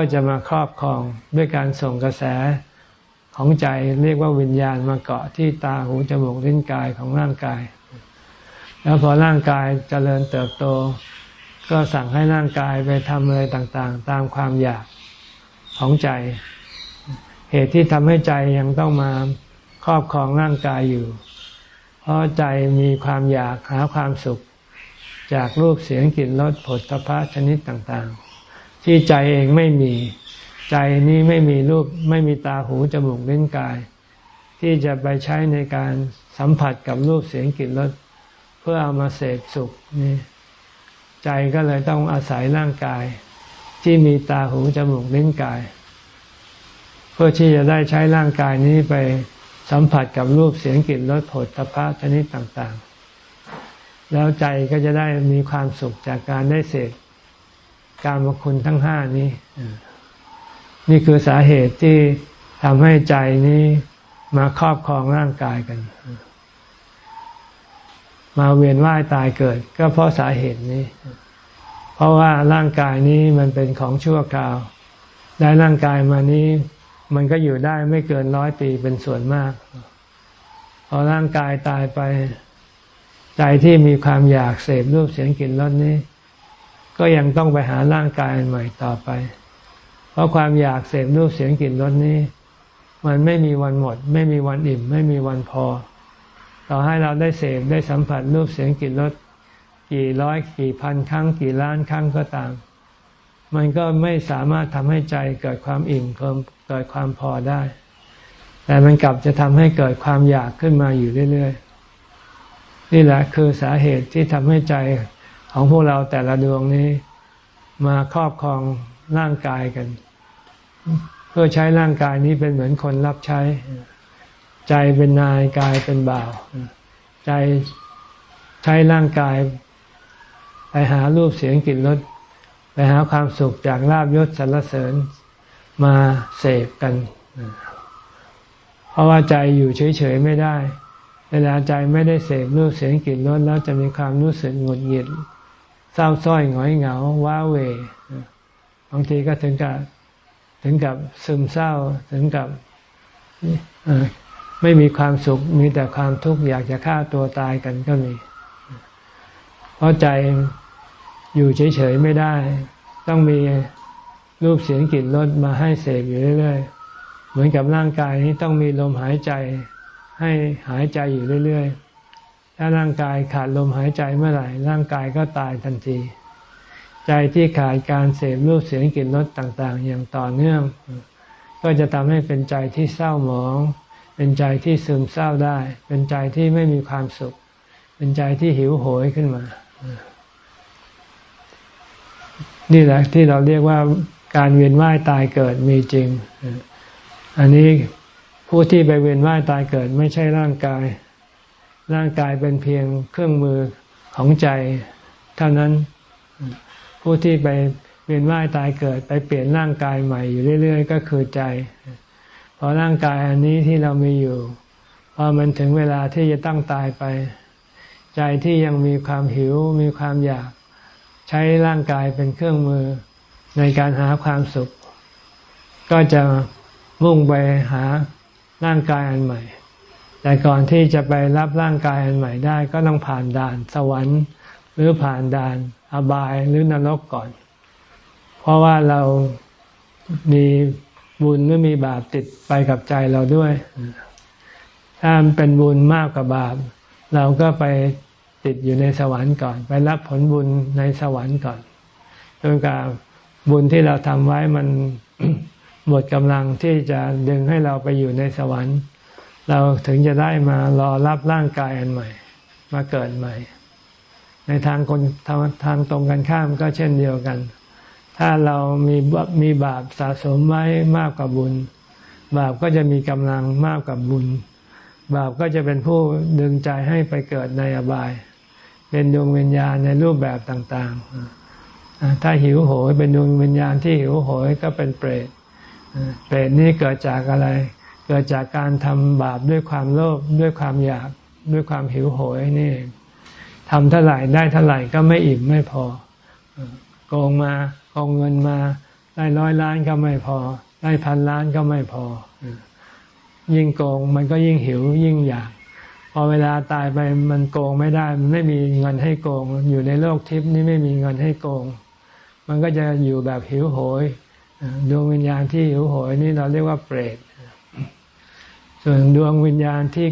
ก็จะมาครอบครองด้วยการส่งกระแสของใจเรียกว่าวิญญาณมาเกาะที่ตาหูจมูกลิ้นกายของร่างกาย แล้วพอร่างกายจเจริญเติบโต ก็สั่งให้ร่างกายไปทำอะไรต่างๆ ตามความอยากของใจ เหตุที่ทำให้ใจยังต้องมาครอบครองร่างกายอยู่ เพราะใจมีความอยากหาความสุข จากรูปเสียงกลิ่นรสผลตภะชนิดต่างๆ ที่ใจเองไม่มี ใจนี้ไม่มีรูปไม่มีตาหูจมูกลิ้นกาย ที่จะไปใช้ในการสัมผัสกับรูปเสียงกลิ่นรสเพื่อเอามาเสพสุขนี่ใจก็เลยต้องอาศัยร่างกาย ที่มีตาหูจมูกลิ้นกาย เพื่อที่จะได้ใช้ร่างกายนี้ไปสัมผัสกับรูปเสียงกลิ่นรสผลตภะชนิดต่างๆ แล้วใจก็จะได้มีความสุขจากการได้เสพ การมคุณทั้งห้านี้ นี่คือสาเหตุที่ทำให้ใจนี้มาครอบครองร่างกายกัน มาเวียนว่ายตายเกิด ก็เพราะสาเหตุนี้ เพราะว่าร่างกายนี้มันเป็นของชั่วคราว ได้ร่างกายมานี้ มันก็อยู่ได้ไม่เกินร้อยปีเป็นส่วนมากพอร่างกายตายไป ใจที่มีความอยากเสพรูปเสียงกลิ่นรสนี้ ก็ยังต้องไปหาร่างกายใหม่ต่อไป เพราะความอยากเสพรูปเสียงกลิ่นรสนี้ มันไม่มีวันหมด ไม่มีวันอิ่ม ไม่มีวันพอ ต่อให้เราได้เสพได้สัมผัสรูปเสียงกลิ่นรสกี่ร้อยกี่พันครั้ง กี่ล้านครั้งก็ตาม มันก็ไม่สามารถทำให้ใจเกิดความอิ่มเกิดความพอได้ แต่มันกลับจะทำให้เกิดความอยากขึ้นมาอยู่เรื่อยๆ นี่แหละคือสาเหตุที่ทำให้ใจ ของพวกเราแต่ละดวงนี้มาครอบครองร่างกายกัน เพื่อใช้ร่างกายนี้เป็นเหมือนคนรับใช้ ใจเป็นนายกายเป็นบ่าว ใจใช้ร่างกาย ไปหารูปเสียงกลิ่นรสไปหาความสุขจากลาบยศสรรเสริญมาเสพกัน เพราะว่าใจอยู่เฉยๆไม่ได้ เวลาใจไม่ได้เสพรูปเสียงกลิ่นรสแล้วจะมีความรู้สึกหงุดหงิด เศร้าส้อยหงอยเหงา ว้าเวบางทีก็ถึงกับถึงกับซึมเศร้าถึงกับไม่มีความสุขมีแต่ความทุกข์อยากจะฆ่าตัวตายกันก็มี เพราะใจอยู่เฉยๆไม่ได้ ต้องมีรูปเสียงกลิ่นรสมาให้เสพอยู่เรื่อยๆเหมือนกับร่างกายนี้ต้องมีลมหายใจให้หายใจอยู่เรื่อยๆ ถ้าร่างกายขาดลมหายใจเมื่อไหร่ ร่างกายก็ตายทันที ใจที่ขาดการเสพรูปเสียงกลิ่นรสต่าง ๆ อย่างต่อเนื่อง ก็จะทำให้เป็นใจที่เศร้าหมอง เป็นใจที่ซึมเศร้าได้ เป็นใจที่ไม่มีความสุข เป็นใจที่หิวโหยขึ้นมา นี่แหละที่เราเรียกว่าการเวียนว่ายตายเกิดมีจริง อันนี้ผู้ที่ไปเวียนว่ายตายเกิดไม่ใช่ร่างกาย ร่างกายเป็นเพียงเครื่องมือของใจ เท่านั้นผู้ที่ไปเวียนว่ายตายเกิดไปเปลี่ยนร่างกายใหม่อยู่เรื่อย ๆ ก็คือใจพอร่างกายอันนี้ที่เรามีอยู่พอมันถึงเวลาที่จะต้องตายไป ใจที่ยังมีความหิวมีความอยาก ใช้ร่างกายเป็นเครื่องมือในการหาความสุข ก็จะมุ่งไปหาร่างกายอันใหม่ แต่ก่อนที่จะไปรับร่างกายอันใหม่ได้ ก็ต้องผ่านด่านสวรรค์ หรือผ่านด่านอบายหรือนรกก่อน เพราะว่าเรามีบุญหรือมีบาปติดไปกับใจเราด้วย ถ้าเป็นบุญมากกว่าบาป เราก็ไปติดอยู่ในสวรรค์ก่อน ไปรับผลบุญในสวรรค์ก่อนจนกว่าบุญที่เราทำไว้มันหมดกำลังที่จะดึงให้เราไปอยู่ในสวรรค์ เราถึงจะได้มารอรับร่างกายอันใหม่ มาเกิดใหม่ ในทางคนทางทางตรงกันข้ามก็เช่นเดียวกัน ถ้าเรามีมีบาปสะสมไว้มากกว่าบุญ บาปก็จะมีกำลังมากกว่าบุญ บาปก็จะเป็นผู้ดึงใจให้ไปเกิดในอบาย เป็นดวงวิญญาณในรูปแบบต่างๆ ถ้าหิวโหยเป็นดวงวิญญาณที่หิวโหยก็เป็นเปรตเปรตนี้เกิดจากอะไร เกิดจากการทำบาปด้วยความโลภด้วยความอยากด้วยความหิวโหยนี่ทำเท่าไหร่ได้เท่าไหร่ก็ไม่อิ่มไม่พอโกงมาโกงเงินมาได้ร้อยล้านก็ไม่พอ ได้พันล้านก็ไม่พอ ยิ่งโกงมันก็ยิ่งหิวยิ่งอยาก พอเวลาตายไปมันโกงไม่ได้ มันไม่มีเงินให้โกง อยู่ในโลกทิพย์นี่ไม่มีเงินให้โกง มันก็จะอยู่แบบหิวโหยดวงวิญญาณที่หิวโหยนี่เราเรียกว่าเปรต ส่วนดวงวิญญาณที่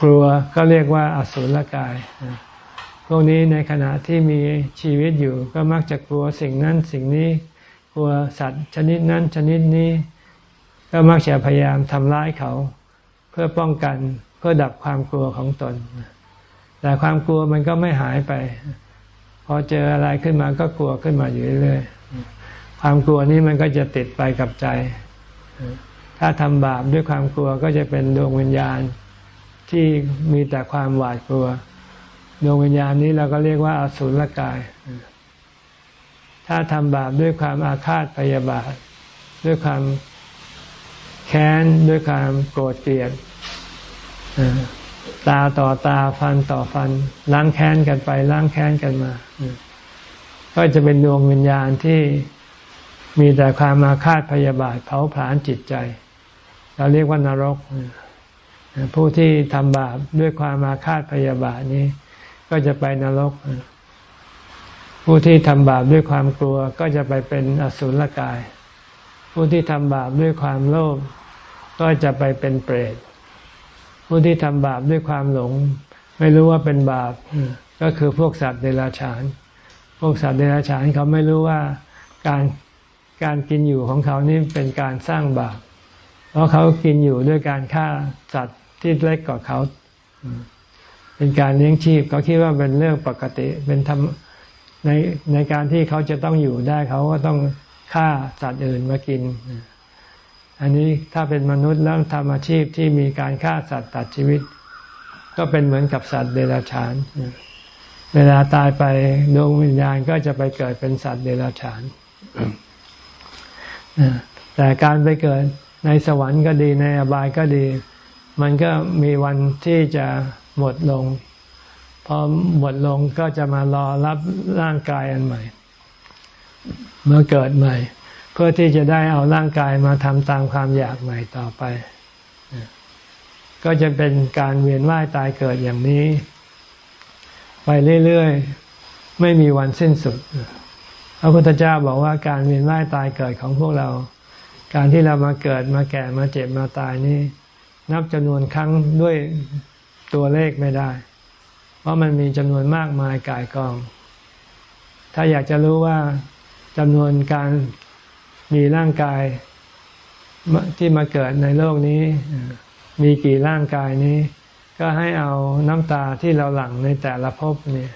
กลัวก็เรียกว่าอสุรกาย พวกนี้ในขณะที่มีชีวิตอยู่ก็มักจะกลัวสิ่งนั้นสิ่งนี้ กลัวสัตว์ชนิดนั้นชนิดนี้ ก็มักจะพยายามทำร้ายเขา เพื่อป้องกันเพื่อดับความกลัวของตน แต่ความกลัวมันก็ไม่หายไป พอเจออะไรขึ้นมาก็กลัวขึ้นมาอยู่เรื่อยความกลัวนี้มันก็จะติดไปกับใจ ถ้าทำบาปด้วยความกลัวก็จะเป็นดวงวิญญาณที่มีแต่ความหวาดกลัว ดวงวิญญาณนี้เราก็เรียกว่าอสุรกาย ถ้าทำบาปด้วยความอาฆาตพยาบาท ด้วยความแค้น ด้วยความโกรธเกลียดตาต่อตาฟันต่อฟันล้างแค้นกันไปล้างแค้นกันมา ก็จะเป็นดวงวิญญาณที่มีแต่ความมาคาดพยาบาทเผาผลาญจิตใจ เราเรียกว่านรก ผู้ที่ทำบาปด้วยความมาคาดพยาบาทนี้ ก็จะไปนรก ผู้ที่ทำบาปด้วยความกลัว ก็จะไปเป็นอสุรกาย ผู้ที่ทำบาปด้วยความโลภก็จะไปเป็นเปรต ผู้ที่ทำบาปด้วยความหลง ไม่รู้ว่าเป็นบาป ก็คือพวกสัตว์เดรัจฉาน พวกสัตว์เดรัจฉานเขาไม่รู้ว่าการการกินอยู่ของเขานี่เป็นการสร้างบาป เพราะเขากินอยู่ด้วยการฆ่าสัตว์ที่เล็กกว่าเขาเป็นการเลี้ยงชีพ เขาคิดว่าเป็นเรื่องปกติเป็นธรรมในในการที่เขาจะต้องอยู่ได้เขาก็ต้องฆ่าสัตว์อื่นมากิน อันนี้ถ้าเป็นมนุษย์แล้วทำอาชีพที่มีการฆ่าสัตว์ตัดชีวิต ก็เป็นเหมือนกับสัตว์เดรัจฉาน เวลาตายไปดวงวิญญาณก็จะไปเกิดเป็นสัตว์เดรัจฉานแต่การไปเกิด ในสวรรค์ก็ดีในอบายก็ดี มันก็มีวันที่จะหมดลง พอหมดลงก็จะมารอรับร่างกายอันใหม่เมื่อเกิดใหม่ เพื่อที่จะได้เอาร่างกายมาทำตามความอยากใหม่ต่อไป ก็จะเป็นการเวียนว่ายตายเกิดอย่างนี้ ไปเรื่อยๆ ไม่มีวันสิ้นสุดพระพุทธเจ้าบอกว่าการเวียนว่ายตายเกิดของพวกเรา การที่เรามาเกิดมาแก่มาเจ็บมาตายนี่นับจำนวนครั้งด้วยตัวเลขไม่ได้ เพราะมันมีจำนวนมากมายกายกอง ถ้าอยากจะรู้ว่าจำนวนการมีร่างกายที่มาเกิดในโลกนี้ มีกี่ร่างกายนี้ ก็ให้เอาน้ำตาที่เราหลั่งในแต่ละภพเนี่ย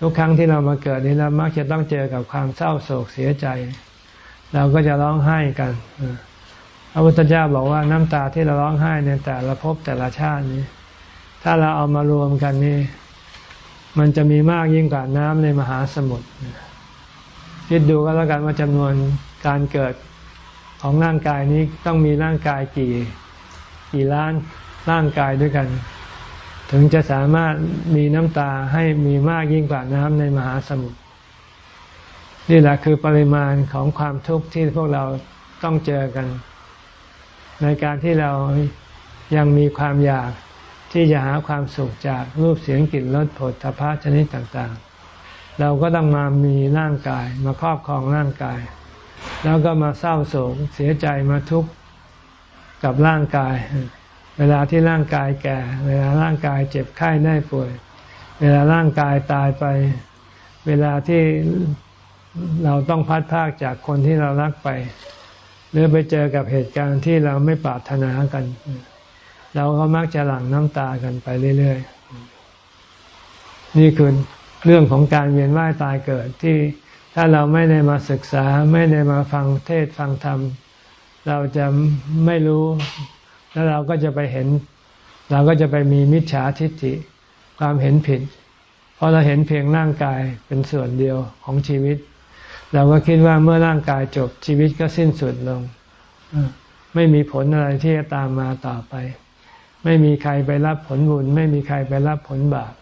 ทุกครั้งที่เรามาเกิดนี้เรามักจะต้องเจอกับความเศร้าโศกเสียใจ เราก็จะร้องไห้กันพระพุทธเจ้าบอกว่าน้ำตาที่เราร้องไห้ในแต่ละภพแต่ละชาตินี้ ถ้าเราเอามารวมกันนี่มันจะมีมากยิ่งกว่าน้ำในมหาสมุทรคิดดูก็แล้วกันว่าจำนวนการเกิดของร่างกายนี้ต้องมีร่างกายกี่ กี่ล้านร่างกายด้วยกัน ถึงจะสามารถมีน้ำตาให้มีมากยิ่งกว่าน้ำในมหาสมุทร นี่แหละคือปริมาณของความทุกข์ที่พวกเราต้องเจอกัน ในการที่เรายังมีความอยากที่จะหาความสุขจากรูปเสียงกลิ่นรสผลทพะชนิดต่างๆ เราก็ต้องมามีร่างกายมาครอบครองร่างกาย แล้วก็มาเศร้าโศกเสียใจมาทุกข์กับร่างกาย เวลาที่ร่างกายแก่ เวลาร่างกายเจ็บไข้ได้ป่วย เวลาร่างกายตายไป เวลาที่ เราต้องพัดพากจากคนที่เรารักไป หรือไปเจอกับเหตุการณ์ที่เราไม่ปรารถนากัน เราก็มักจะหลั่งน้ำตากันไปเรื่อยๆ นี่คือเรื่องของการเวียนว่ายตายเกิดที่ถ้าเราไม่ได้มาศึกษาไม่ได้มาฟังเทศฟังธรรม เราจะไม่รู้ แล้วเราก็จะไปเห็น เราก็จะไปมีมิจฉาทิฏฐิความเห็นผิด เพราะเราเห็นเพียงร่างกายเป็นส่วนเดียวของชีวิต เราก็คิดว่าเมื่อร่างกายจบชีวิตก็สิ้นสุดลง ไม่มีผลอะไรที่จะตามมาต่อไป ไม่มีใครไปรับผลบุญ ไม่มีใครไปรับผลบาป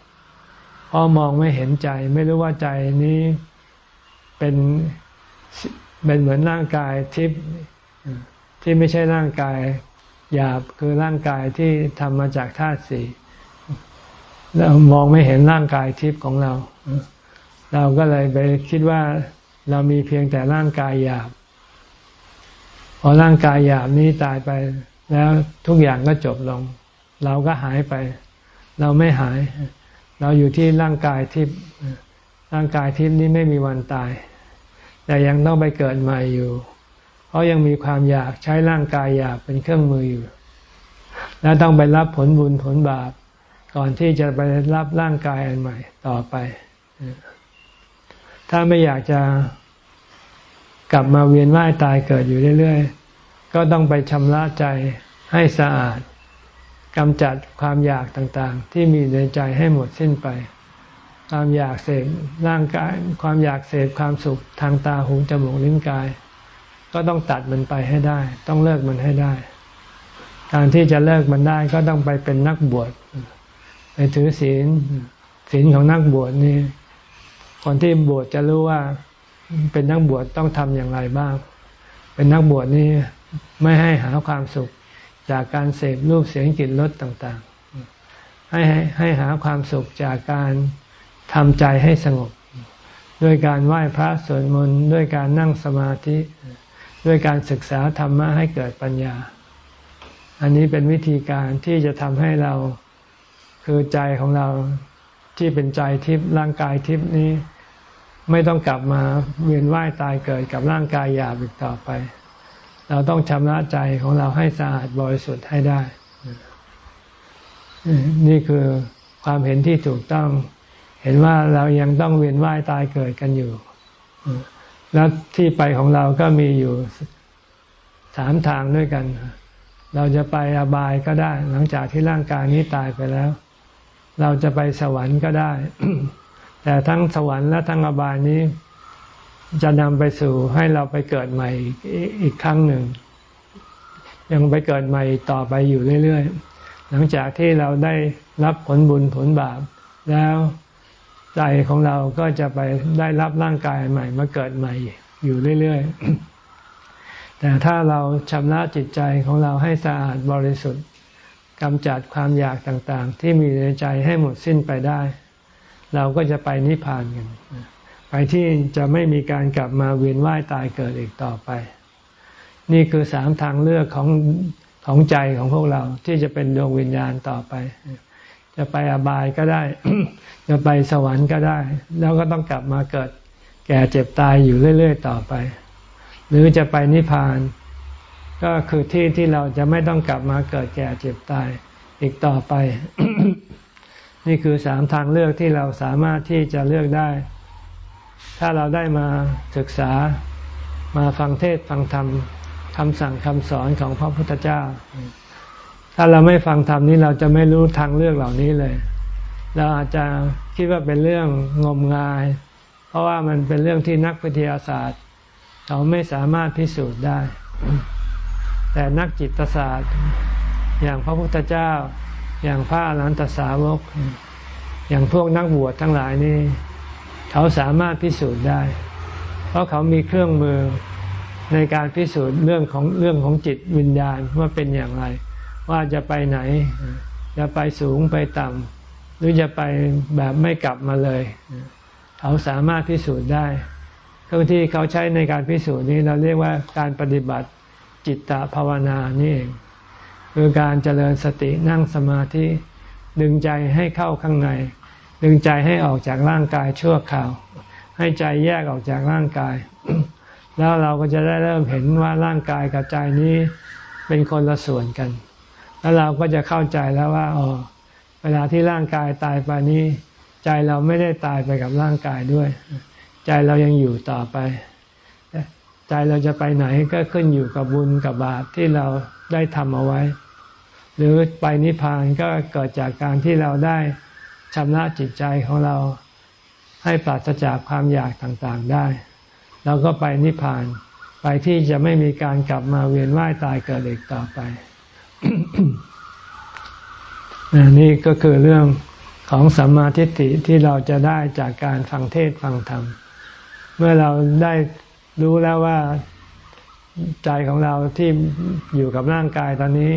เพราะมองไม่เห็นใจ ไม่รู้ว่าใจนี้เป็นเป็นเหมือนร่างกายทิพย์ที่ไม่ใช่ร่างกายหยาบคือร่างกายที่ทำมาจากธาตุสี่เรามองไม่เห็นร่างกายทิพย์ของเรา เราก็เลยไปคิดว่า เรามีเพียงแต่ร่างกายหยาบ พอร่างกายหยาบนี้ตายไป แล้วทุกอย่างก็จบลง เราก็หายไป เราไม่หาย เราอยู่ที่ร่างกายทิพย์ร่างกายทิพย์นี้ไม่มีวันตาย แต่ยังต้องไปเกิดใหม่อยู่ เพราะยังมีความอยากใช้ร่างกายหยาบเป็นเครื่องมืออยู่ แล้วต้องไปรับผลบุญผลบาป ก่อนที่จะไปรับร่างกายอันใหม่ต่อไป ถ้าไม่อยากจะกลับมาเวียนว่ายตายเกิดอยู่เรื่อยๆ ก็ต้องไปชำระใจให้สะอาดกำจัดความอยากต่างๆ ที่มีในใจให้หมดสิ้นไป ความอยากเสพร่างกาย ความอยากเสพความสุขทางตาหูจมูกลิ้นกาย ก็ต้องตัดมันไปให้ได้ ต้องเลิกมันให้ได้ การที่จะเลิกมันได้ก็ต้องไปเป็นนักบวชไปถือศีลศีลของนักบวชนี่ คนที่บวชจะรู้ว่าเป็นนักบวชต้องทำอย่างไรบ้าง เป็นนักบวชนี่ไม่ให้หาความสุขจากการเสพรูปเสียงกลิ่นรสต่างๆ ให้ให้หาความสุขจากการทำใจให้สงบ ด้วยการไหว้พระสวดมนต์ด้วยการนั่งสมาธิ ด้วยการศึกษาธรรมะให้เกิดปัญญา อันนี้เป็นวิธีการที่จะทำให้เราคือใจของเราที่เป็นใจทิพย์ร่างกายทิพย์นี้ ไม่ต้องกลับมาเวียนว่ายตายเกิดกับร่างกายหยาบอีกต่อไป เราต้องชำระใจของเราให้สะอาดบริสุทธิ์ให้ได้ นี่คือความเห็นที่ถูกต้อง เห็นว่าเรายังต้องเวียนว่ายตายเกิดกันอยู่ แล้วที่ไปของเราก็มีอยู่สามทางด้วยกัน เราจะไปอบายก็ได้ หลังจากที่ร่างกายนี้ตายไปแล้ว เราจะไปสวรรค์ก็ได้ แต่ทั้งสวรรค์และทั้งอบายนี้ จะนำไปสู่ให้เราไปเกิดใหม่อีกครั้งหนึ่ง ยังไปเกิดใหม่ต่อไปอยู่เรื่อยๆ หลังจากที่เราได้รับผลบุญผลบาป แล้วใจของเราก็จะไปได้รับร่างกายใหม่มาเกิดใหม่อยู่เรื่อยๆ แต่ถ้าเราชำระจิตใจของเราให้สะอาดบริสุทธิ์กำจัดความอยากต่างๆ ที่มีในใจให้หมดสิ้นไปได้ เราก็จะไปนิพพานกัน ไปที่จะไม่มีการกลับมาเวียนว่ายตายเกิดอีกต่อไป นี่คือสามทางเลือกของของใจของพวกเราที่จะเป็นดวงวิญญาณต่อไป จะไปอบายก็ได้ จะไปสวรรค์ก็ได้ แล้วก็ต้องกลับมาเกิดแก่เจ็บตายอยู่เรื่อยๆ ต่อไป หรือจะไปนิพพาน ก็คือที่ที่เราจะไม่ต้องกลับมาเกิดแก่เจ็บตายอีกต่อไป นี่คือสามทางเลือกที่เราสามารถที่จะเลือกได้ ถ้าเราได้มาศึกษามาฟังเทศฟังธรรมคำสั่งคำสอนของพระพุทธเจ้า ถ้าเราไม่ฟังธรรมนี้เราจะไม่รู้ทางเลือกเหล่านี้เลย เราอาจจะคิดว่าเป็นเรื่องงมงาย เพราะว่ามันเป็นเรื่องที่นักวิทยาศาสตร์เขาไม่สามารถพิสูจน์ได้ แต่นักจิตศาสตร์อย่างพระพุทธเจ้า อย่างพระอรหันตสาวก อย่างพวกนักบวชทั้งหลายนี่เขาสามารถพิสูจน์ได้ เพราะเขามีเครื่องมือในการพิสูจน์เรื่องของเรื่องของจิตวิญญาณว่าเป็นอย่างไร ว่าจะไปไหน จะไปสูงไปต่ำหรือจะไปแบบไม่กลับมาเลย เขาสามารถพิสูจน์ได้ เครื่องที่เขาใช้ในการพิสูจน์นี้เราเรียกว่าการปฏิบัติจิตตภาวนานี่เอง คือการเจริญสตินั่งสมาธิดึงใจให้เข้าข้างใน ดึงใจให้ออกจากร่างกายชั่วคราว ให้ใจแยกออกจากร่างกาย แล้วเราก็จะได้เริ่มเห็นว่าร่างกายกับใจนี้เป็นคนละส่วนกัน แล้วเราก็จะเข้าใจแล้วว่าอ๋อเวลาที่ร่างกายตายไปนี้ ใจเราไม่ได้ตายไปกับร่างกายด้วย ใจเรายังอยู่ต่อไป ใจเราจะไปไหนก็ขึ้นอยู่กับบุญกับบาปที่เราได้ทำเอาไว้ หรือไปนิพพานก็เกิดจากการที่เราได้ชำระจิตใจของเราให้ปราศจากความอยากต่างๆได้เราก็ไปนิพพานไปที่จะไม่มีการกลับมาเวียนว่ายตายเกิดอีกต่อไปนี่ก็คือเรื่องของสัมมาทิฏฐิที่เราจะได้จากการฟังเทศฟังธรรม เมื่อเราได้รู้แล้วว่าใจของเราที่อยู่กับร่างกายตอนนี้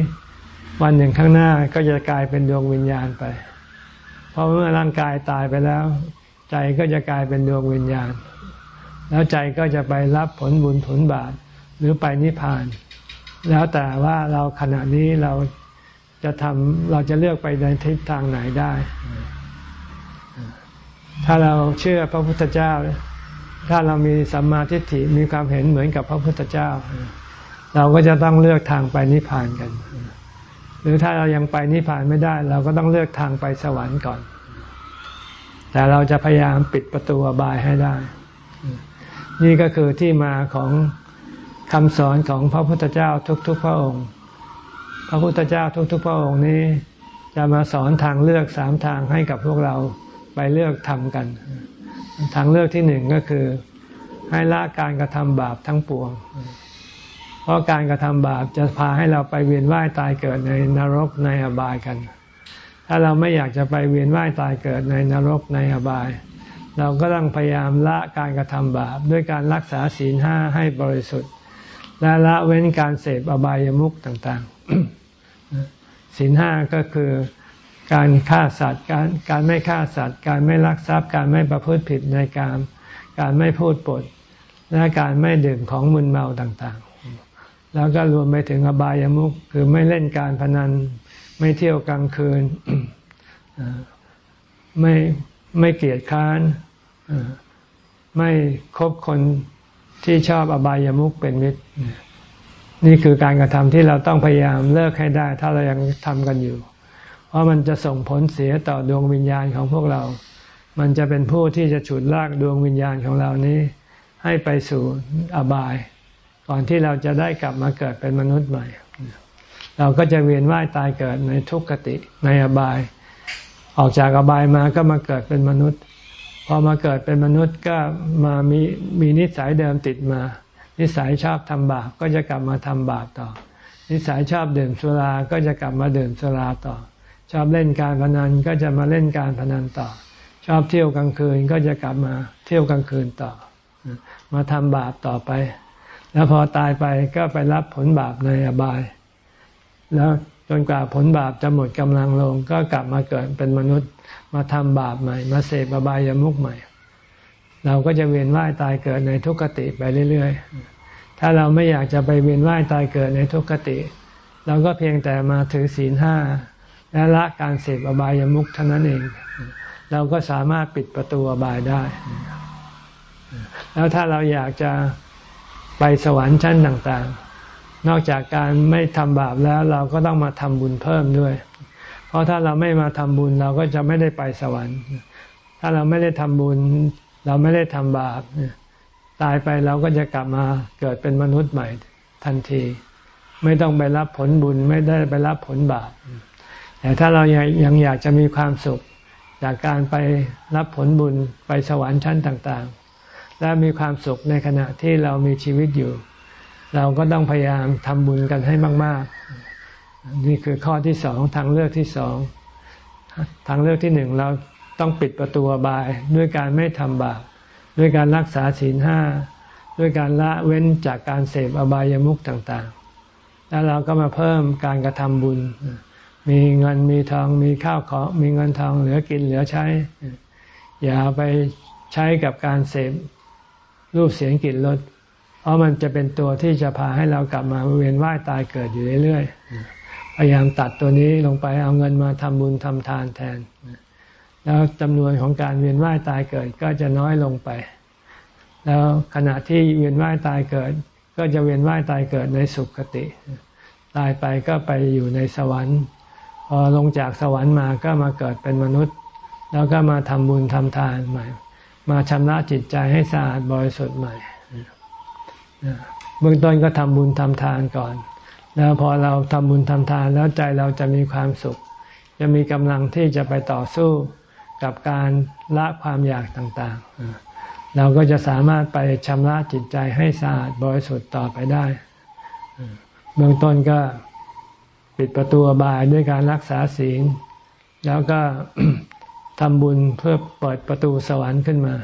วันหนึ่งข้างหน้าก็จะกลายเป็นดวงวิญญาณไป เพราะเมื่อร่างกายตายไปแล้ว ใจก็จะกลายเป็นดวงวิญญาณ แล้วใจก็จะไปรับผลบุญผลบาปหรือไปนิพพาน แล้วแต่ว่าเราขณะนี้เราจะทำเราจะเลือกไปในทิศทางไหนได้ ถ้าเราเชื่อพระพุทธเจ้า ถ้าเรามีสัมมาทิฏฐิมีความเห็นเหมือนกับพระพุทธเจ้า เราก็จะต้องเลือกทางไปนิพพานกัน รือถ้าเรายังไปนิพพานไม่ได้ เราก็ต้องเลือกทางไปสวรรค์ก่อน แต่เราจะพยายามปิดประตูอบายให้ได้ นี่ก็คือที่มาของคำสอนของพระพุทธเจ้าทุก ๆ พระองค์ พระพุทธเจ้าทุก ๆ พระองค์นี้ จะมาสอนทางเลือกสามทางให้กับพวกเราไปเลือกทำกัน ทางเลือกที่หนึ่งก็คือ ให้ละการกระทำบาปทั้งปวง ราะการกระทำบาปจะพาให้เราไปเวียนว่ายตายเกิดในนรกในอบายกัน ถ้าเราไม่อยากจะไปเวียนว่ายตายเกิดในนรกในอบาย เราก็ต้องพยายามละการกระทำบาปด้วยการรักษาศีลห้าให้บริสุทธิ์ และละเว้นการเสพอบายามุขต่างๆศีลห้าก็คือการฆ่าสัตว์การการไม่ฆ่าสัตว์ การไม่ลักทรัพย์ การไม่ประพฤติผิดในการการไม่พูดปด และการไม่ดื่มของมึนเมาต่างๆ แล้วก็รวมไปถึงอบายามุขคือไม่เล่นการพนัน ไม่เที่ยวกลางคืน ไม่ไม่เกลียดค้านไม่คบคนที่ชอบอบายามุขเป็นมิตร นี่คือการกระทำที่เราต้องพยายามเลิกให้ได้ ถ้าเรายังทำกันอยู่ เพราะมันจะส่งผลเสียต่อดวงวิญญาณของพวกเรา มันจะเป็นผู้ที่จะฉุดลากดวงวิญญาณของเรานี้ ให้ไปสู่อบาย ก่อนที่เราจะได้กลับมาเกิดเป็นมนุษย์ใหม่ เราก็จะเวียนว่ายตายเกิดในทุกขติในอบาย ออกจากอบายมาก็มาเกิดเป็นมนุษย์ พอมาเกิดเป็นมนุษย์ก็มามีมีนิสัยเดิมติดมา นิสัยชอบทำบาปก็จะกลับมาทำบาปต่อ นิสัยชอบดื่มสุรา ก็จะกลับมาดื่มสุราต่อ ชอบเล่นการพนันก็จะมาเล่นการพนันต่อ ชอบเที่ยวกลางคืนก็จะกลับมาเที่ยวกลางคืนต่อ มาทำบาปต่อไป แล้วพอตายไปก็ไปรับผลบาปในอบาย แล้วจนกว่าผลบาปจะหมดกำลังลง ก็กลับมาเกิดเป็นมนุษย์มาทำบาปใหม่ มาเสพอบายามุกใหม่ เราก็จะเวียนว่ายตายเกิดในทุกขติไปเรื่อยๆ ถ้าเราไม่อยากจะไปเวียนว่ายตายเกิดในทุกขติ เราก็เพียงแต่มาถือศีลห้าและละการเสพอบายามุกเท่านั้นเอง เราก็สามารถปิดประตูอบายได้ แล้วถ้าเราอยากจะ ไปสวรรค์ชั้นต่างๆ นอกจากการไม่ทำบาปแล้วเราก็ต้องมาทำบุญเพิ่มด้วย เพราะถ้าเราไม่มาทำบุญเราก็จะไม่ได้ไปสวรรค์ ถ้าเราไม่ได้ทำบุญ เราไม่ได้ทำบาปตายไปเราก็จะกลับมาเกิดเป็นมนุษย์ใหม่ทันที ไม่ต้องไปรับผลบุญไม่ได้ไปรับผลบาปแต่ถ้าเรายังอยากจะมีความสุข จากการไปรับผลบุญไปสวรรค์ชั้นต่างๆ และมีความสุขในขณะที่เรามีชีวิตอยู่ เราก็ต้องพยายามทำบุญกันให้มาก ๆ นี่คือข้อที่สองทางเลือกที่สองทางเลือกที่หนึ่งเราต้องปิดประตูบายด้วยการไม่ทำบาปด้วยการรักษาศีลห้าด้วยการละเว้นจากการเสพอบายามุขต่าง ๆ แล้วเราก็มาเพิ่มการกระทำบุญ มีเงินมีทองมีข้าวของมีเงินทองเหลือกินเหลือใช้ อย่าไปใช้กับการเสพ รูปเสียงกลิ่นรสเพราะมันจะเป็นตัวที่จะพาให้เรากลับมาเวียนว่ายตายเกิดอยู่เรื่อยๆพยายามตัดตัวนี้ลงไปเอาเงินมาทำบุญทำทานแทน แล้วจำนวนของการเวียนว่ายตายเกิดก็จะน้อยลงไป แล้วขณะที่เวียนว่ายตายเกิด ก็จะเวียนว่ายตายเกิดในสุขติ ตายไปก็ไปอยู่ในสวรรค์พอลงจากสวรรค์มาก็มาเกิดเป็นมนุษย์ แล้วก็มาทำบุญทำทานใหม่ มาชำระจิตใจให้สะอาดบริสุทธิ์ใหม่เบื้องต้นก็ทำบุญทำทานก่อน แล้วพอเราทำบุญทำทานแล้วใจเราจะมีความสุข จะมีกำลังที่จะไปต่อสู้กับการละความอยากต่างๆ เราก็จะสามารถไปชำระจิตใจให้สะอาดบริสุทธิ์ต่อไปได้ เบื้องต้นก็ปิดประตูบายด้วยการรักษาศีล แล้วก็ ทำบุญเพื่อเปิดประตูสวรรค์ขึ้นมา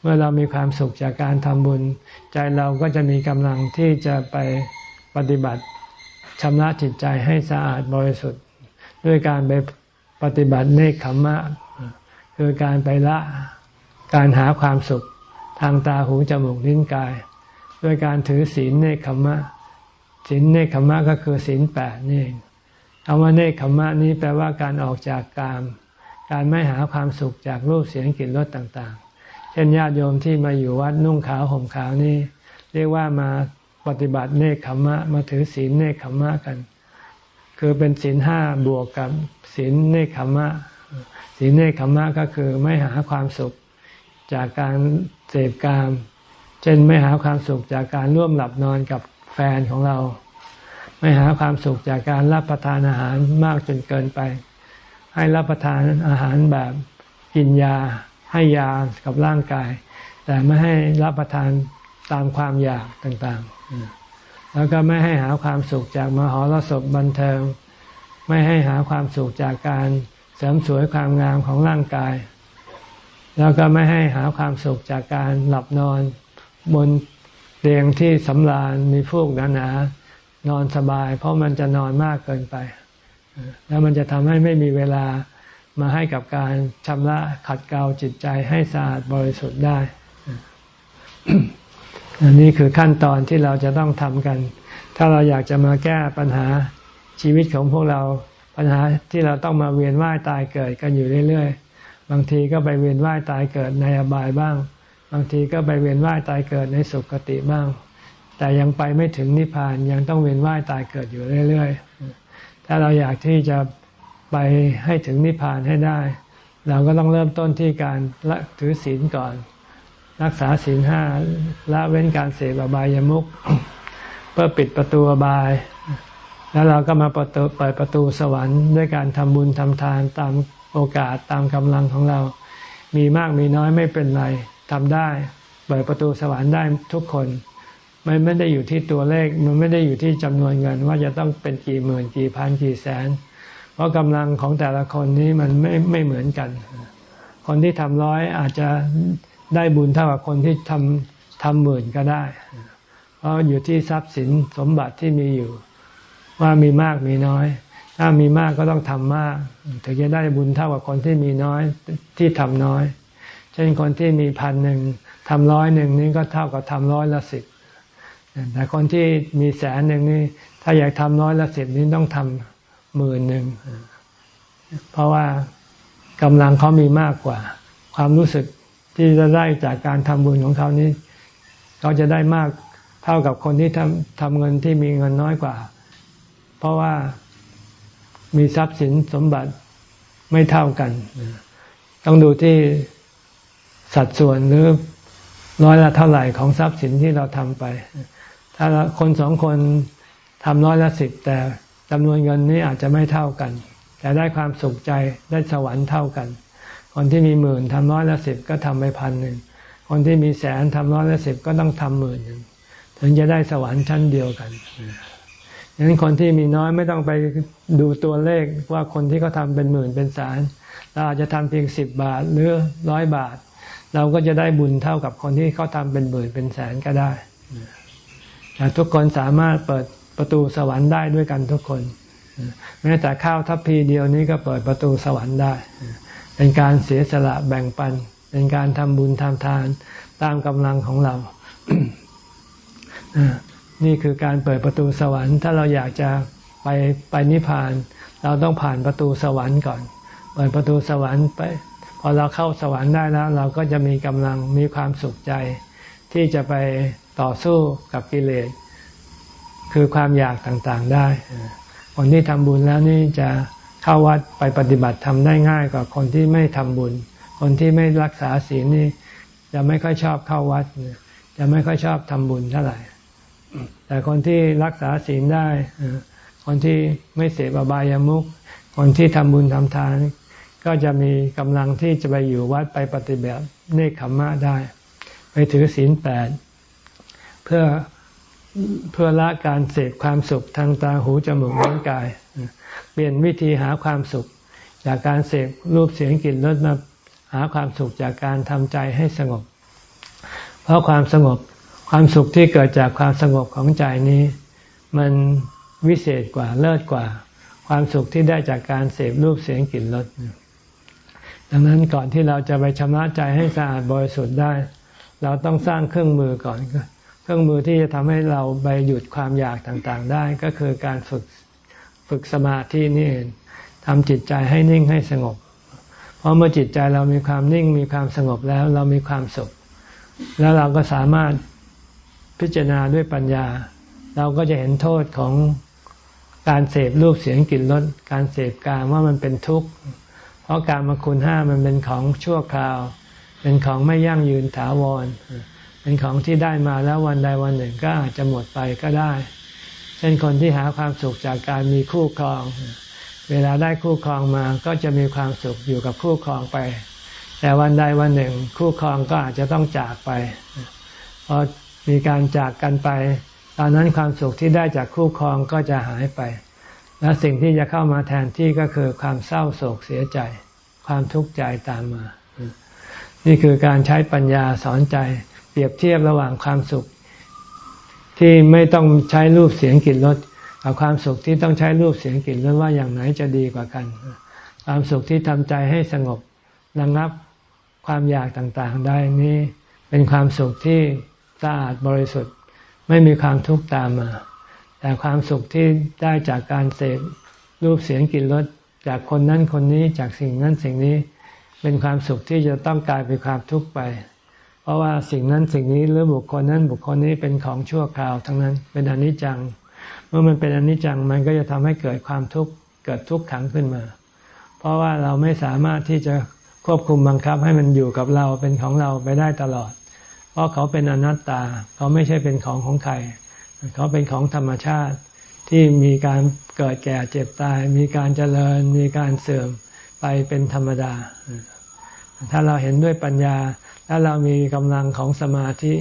เมื่อเรามีความสุขจากการทำบุญ ใจเราก็จะมีกำลังที่จะไปปฏิบัติชำระจิตใจให้สะอาดบริสุทธิ์ ด้วยการไปปฏิบัติเนคขมมะ คือการไปละการหาความสุขทางตาหูจมูกลิ้นกาย ด้วยการถือศีลเนคขมมะศีลเนคขมมะก็คือศีลแปดนี่คำว่าเนคขมมะนี้แปลว่าการออกจากกาม การไม่หาความสุขจากรูปเสียงกลิ่นรสต่างๆ เช่นญาติโยมที่มาอยู่วัดนุ่งขาวห่มขาวนี่เรียกว่ามาปฏิบัติเนคขมมะมาถือศีลเนคขมมะกัน คือเป็นศีลห้าบวกกับศีลเนคขมมะศีลเนคขมมะก็คือไม่หาความสุขจากการเสพกาม เช่นไม่หาความสุขจากการร่วมหลับนอนกับแฟนของเรา ไม่หาความสุขจากการรับประทานอาหารมากจนเกินไป ให้รับประทานอาหารแบบกินยาให้ยากับร่างกาย แต่ไม่ให้รับประทานตามความอยากต่างๆ แล้วก็ไม่ให้หาความสุขจากมหรสพบันเทิง ไม่ให้หาความสุขจากการเสริมสวยความงามของร่างกาย แล้วก็ไม่ให้หาความสุขจากการหลับนอนบนเตียงที่สำราญมีฟูกหนาๆนอนสบาย เพราะมันจะนอนมากเกินไป แล้วมันจะทำให้ไม่มีเวลามาให้กับการชำระขัดเกลาจิตใจให้สะอาดบริสุทธิ์ได้ อันนี้คือขั้นตอนที่เราจะต้องทำกัน ถ้าเราอยากจะมาแก้ปัญหาชีวิตของพวกเราปัญหาที่เราต้องมาเวียนว่ายตายเกิดกันอยู่เรื่อยๆ บางทีก็ไปเวียนว่ายตายเกิดในอบายบ้าง บางทีก็ไปเวียนว่ายตายเกิดในสุคติบ้าง แต่ยังไปไม่ถึงนิพพานยังต้องเวียนว่ายตายเกิดอยู่เรื่อยๆ ถ้าเราอยากที่จะไปให้ถึงนิพพานให้ได้ เราก็ต้องเริ่มต้นที่การละถือศีลก่อน รักษาศีลห้าละเว้นการเสพอบายามุขเพื่อปิดประตูอบาย แล้วเราก็มาประตูเปิดประตูสวรรค์ด้วยการทำบุญทำทานตามโอกาสตามกำลังของเรา มีมากมีน้อยไม่เป็นไรทำได้ เปิดประตูสวรรค์ได้ทุกคน มันไม่ได้อยู่ที่ตัวเลข มันไม่ได้อยู่ที่จำนวนเงิน ว่าจะต้องเป็นกี่หมื่นกี่พันกี่แสน เพราะกำลังของแต่ละคนนี้มันไม่ไม่เหมือนกัน คนที่ทำร้อยอาจจะได้บุญเท่ากับคนที่ทำทำหมื่นก็ได้ เพราะอยู่ที่ทรัพย์สินสมบัติที่มีอยู่ ว่ามีมากมีน้อย ถ้ามีมากก็ต้องทำมาก ถึงจะได้บุญเท่ากับคนที่มีน้อยที่ทำน้อย เช่นคนที่มีพันหนึ่งทำร้อยหนึ่งนี่ก็เท่ากับทำร้อยละสิบ แต่คนที่มีแสนหนึ่งนี่ถ้าอยากทำร้อยละสิบนี่ต้องทำหมื่นหนึ่งเพราะว่ากำลังเขามีมากกว่า ความรู้สึกที่จะได้จากการทำบุญของเขานี้เขาจะได้มากเท่ากับคนที่ทำทำเงินที่มีเงินน้อยกว่า เพราะว่ามีทรัพย์สินสมบัติไม่เท่ากัน ต้องดูที่สัดส่วนหรือร้อยละเท่าไหร่ของทรัพย์สินที่เราทำไป ถ้าคนสองคนทำร้อยละสิบแต่จำนวนเงินนี้อาจจะไม่เท่ากัน แต่ได้ความสุขใจได้สวรรค์เท่ากัน คนที่มีหมื่นทำร้อยละสิบก็ทำไปพันหนึ่งคนที่มีแสนทำร้อยละสิบก็ต้องทำหมื่นหนึ่งถึงจะได้สวรรค์ชั้นเดียวกันดังนั้นคนที่มีน้อยไม่ต้องไปดูตัวเลขว่าคนที่เขาทาเป็นหมื่นเป็นแสนเราอาจจะทำเพียงสิบบาทหรือร้อยบาท เราก็จะได้บุญเท่ากับคนที่เขาทำเป็นหมื่นเป็นแสนก็ได้ แต่ทุกคนสามารถเปิดประตูสวรรค์ได้ด้วยกันทุกคน แม้แต่ข้าวทัพพีเดียวนี้ก็เปิดประตูสวรรค์ได้ เป็นการเสียสละแบ่งปัน เป็นการทำบุญทำทานตามกำลังของเรา นี่คือการเปิดประตูสวรรค์ ถ้าเราอยากจะไปไปนิพพาน เราต้องผ่านประตูสวรรค์ก่อน เปิดประตูสวรรค์ไป พอเราเข้าสวรรค์ได้แล้ว เราก็จะมีกำลังมีความสุขใจที่จะไป ต่อสู้กับกิเลสคือความอยากต่างๆได้ คนที่ทำบุญแล้วนี่จะเข้าวัดไปปฏิบัติทำได้ง่ายกว่าคนที่ไม่ทำบุญ คนที่ไม่รักษาศีลนี่จะไม่ค่อยชอบเข้าวัด จะไม่ค่อยชอบทำบุญเท่าไหร่ แต่คนที่รักษาศีลได้ คนที่ไม่เสพอบายามุขคนที่ทำบุญทำทาน ก็จะมีกำลังที่จะไปอยู่วัดไปปฏิบัติเนคขมมะได้ ไปถือศีลแปด เพื่อเพื่อละการเสพความสุขทางตาหูจมูกลิ้นกาย เปลี่ยนวิธีหาความสุข จากการเสพรูปเสียงกลิ่นรสมาหาความสุขจากการทำใจให้สงบ เพราะความสงบความสุขที่เกิดจากความสงบของใจนี้ มันวิเศษกว่าเลิศกว่า ความสุขที่ได้จากการเสพรูปเสียงกลิ่นรสดังนั้นก่อนที่เราจะไปชำระใจให้สะอาดบริสุทธิ์ได้ เราต้องสร้างเครื่องมือก่อน เครื่องมือที่จะทำให้เราไปหยุดความอยากต่างๆ ได้ก็คือการฝึกฝึกสมาธินี่ทำจิตใจให้นิ่งให้สงบ เพราะเมื่อจิตใจเรามีความนิ่งมีความสงบแล้วเรามีความสุข แล้วเราก็สามารถพิจารณาด้วยปัญญา เราก็จะเห็นโทษของการเสพรูปเสียงกลิ่นรสการเสพการว่ามันเป็นทุกข์ เพราะการมาคุณห้ามันเป็นของชั่วคราว เป็นของไม่ยั่งยืนถาวร เป็นของที่ได้มาแล้ววันใดวันหนึ่งก็อาจจะหมดไปก็ได้ เช่นคนที่หาความสุขจากการมีคู่ครอง เวลาได้คู่ครองมาก็จะมีความสุขอยู่กับคู่ครองไป แต่วันใดวันหนึ่ง คู่ครองก็อาจจะต้องจากไปพอมีการจากกันไป ตอนนั้นความสุขที่ได้จากคู่ครองก็จะหายไป และสิ่งที่จะเข้ามาแทนที่ก็คือความเศร้าโศกเสียใจ ความทุกข์ใจตามมา นี่คือการใช้ปัญญาสอนใจ รียบเทียบระหว่างความสุข ที่ไม่ต้องใช้รูปเสียงกลิ่นรสกับความสุขที่ต้องใช้รูปเสียงกลิ่นรสว่าอย่างไหนจะดีกว่ากัน ความสุขที่ทำใจให้สงบระงับความอยากต่างๆได้นี้เป็นความสุขที่สะอาดบริสุทธิ์ไม่มีความทุกข์ตามมา แต่ความสุขที่ได้จากการเสพรูปเสียงกลิ่นรสจากคนนั้นคนนี้จากสิ่งนั้นสิ่งนี้ เป็นความสุขที่จะต้องกลายเป็นความทุกข์ไป ราะว่าสิ่งนั้นสิ่งนี้หรือบุคคลนั้นบุคคลนี้เป็นของชั่วคราวทั้งนั้นเป็นอนิจจัง เมื่อมันเป็นอนิจจังมันก็จะทำให้เกิดความทุกข์เกิดทุกข์ขังขึ้นมา เพราะว่าเราไม่สามารถที่จะควบคุมบังคับให้มันอยู่กับเราเป็นของเราไปได้ตลอด เพราะเขาเป็นอนัตตา เขาไม่ใช่เป็นของของใคร เขาเป็นของธรรมชาติที่มีการเกิดแก่เจ็บตาย มีการเจริญ มีการเสื่อมไปเป็นธรรมดา ถ้าเราเห็นด้วยปัญญา ถ้าเรามีกำลังของสมาธิ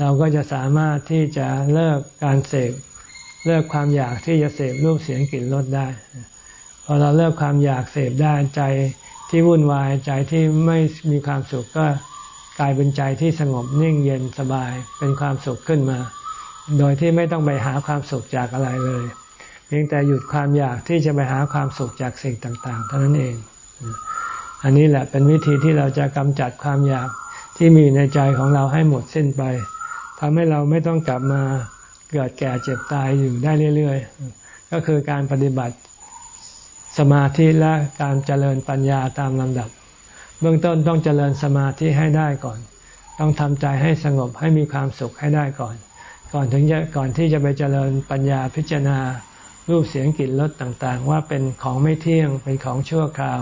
เราก็จะสามารถที่จะเลิกการเสพเลิกความอยากที่จะเสพรูปเสียงกลิ่นรสได้ พอเราเลิกความอยากเสพได้ใจที่วุ่นวายใจที่ไม่มีความสุขก็กลายเป็นใจที่สงบนิ่งเย็นสบายเป็นความสุขขึ้นมา โดยที่ไม่ต้องไปหาความสุขจากอะไรเลย เพียงแต่หยุดความอยากที่จะไปหาความสุขจากสิ่งต่าง ๆ เท่านั้นเอง อันนี้แหละเป็นวิธีที่เราจะกำจัดความอยาก ที่มีในใจของเราให้หมดสิ้นไปทำให้เราไม่ต้องกลับมาเกิดแก่เจ็บตายอยู่ได้เรื่อย ๆ ก็คือการปฏิบัติสมาธิและการเจริญปัญญาตามลำดับ เบื้องต้นต้องเจริญสมาธิให้ได้ก่อน ต้องทำใจให้สงบให้มีความสุขให้ได้ก่อน ก่อนถึงจะก่อนที่จะไปเจริญปัญญาพิจารณารูปเสียงกลิ่นรสต่างๆ ว่าเป็นของไม่เที่ยงเป็นของชั่วคราว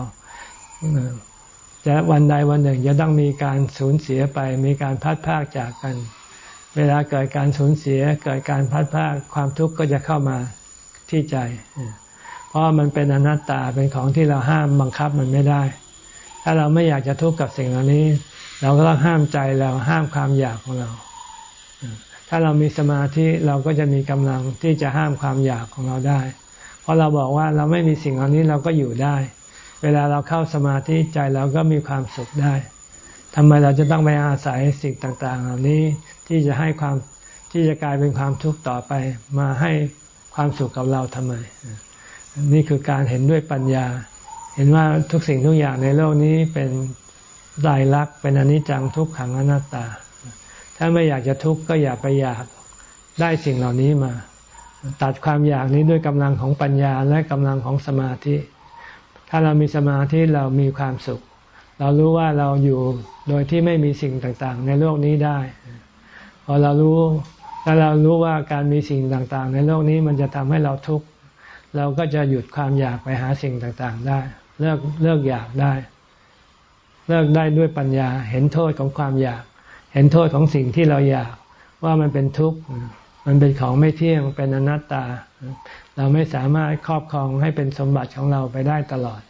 จะวันใดวันหนึ่งจะต้องมีการสูญเสียไป มีการพัดพากจากกัน เวลาเกิดการสูญเสียเกิดการพัดพากความทุกข์ก็จะเข้ามาที่ใจ เพราะมันเป็นอนัตตาเป็นของที่เราห้ามบังคับมันไม่ได้ ถ้าเราไม่อยากจะทุกข์กับสิ่งเหล่านี้ เราก็ต้องห้ามใจเราห้ามความอยากของเรา ถ้าเรามีสมาธิเราก็จะมีกำลังที่จะห้ามความอยากของเราได้ เพราะเราบอกว่าเราไม่มีสิ่งเหล่านี้เราก็อยู่ได้ เวลาเราเข้าสมาธิใจเราก็มีความสุขได้ทำไมเราจะต้องไปอาศัยสิ่งต่าง ๆ เหล่านี้ที่จะให้ความที่จะกลายเป็นความทุกข์ต่อไป มาให้ความสุขกับเราทำไม นี่คือการเห็นด้วยปัญญา เห็นว่าทุกสิ่งทุกอย่างในโลกนี้เป็นลายลักษณ์เป็นอนิจจังทุกขังอนัตตา ถ้าไม่อยากจะทุกข์ก็อย่าไปอยากได้สิ่งเหล่านี้มา ตัดความอยากนี้ด้วยกำลังของปัญญาและกำลังของสมาธิ ถ้าเรามีสมาธิเรามีความสุข เรารู้ว่าเราอยู่โดยที่ไม่มีสิ่งต่างๆ ในโลกนี้ได้พอเรารู้ถ้าเรารู้ว่าการมีสิ่งต่างๆ ในโลกนี้มันจะทำให้เราทุกข์เราก็จะหยุดความอยากไปหาสิ่งต่างๆ ได้ เลิกเลิกอยากได้ เลิกได้ด้วยปัญญา เห็นโทษของความอยาก เห็นโทษของสิ่งที่เราอยากว่ามันเป็นทุกข์ มันเป็นของไม่เที่ยงเป็นอนัตตา เราไม่สามารถครอบครองให้เป็นสมบัติของเราไปได้ตลอด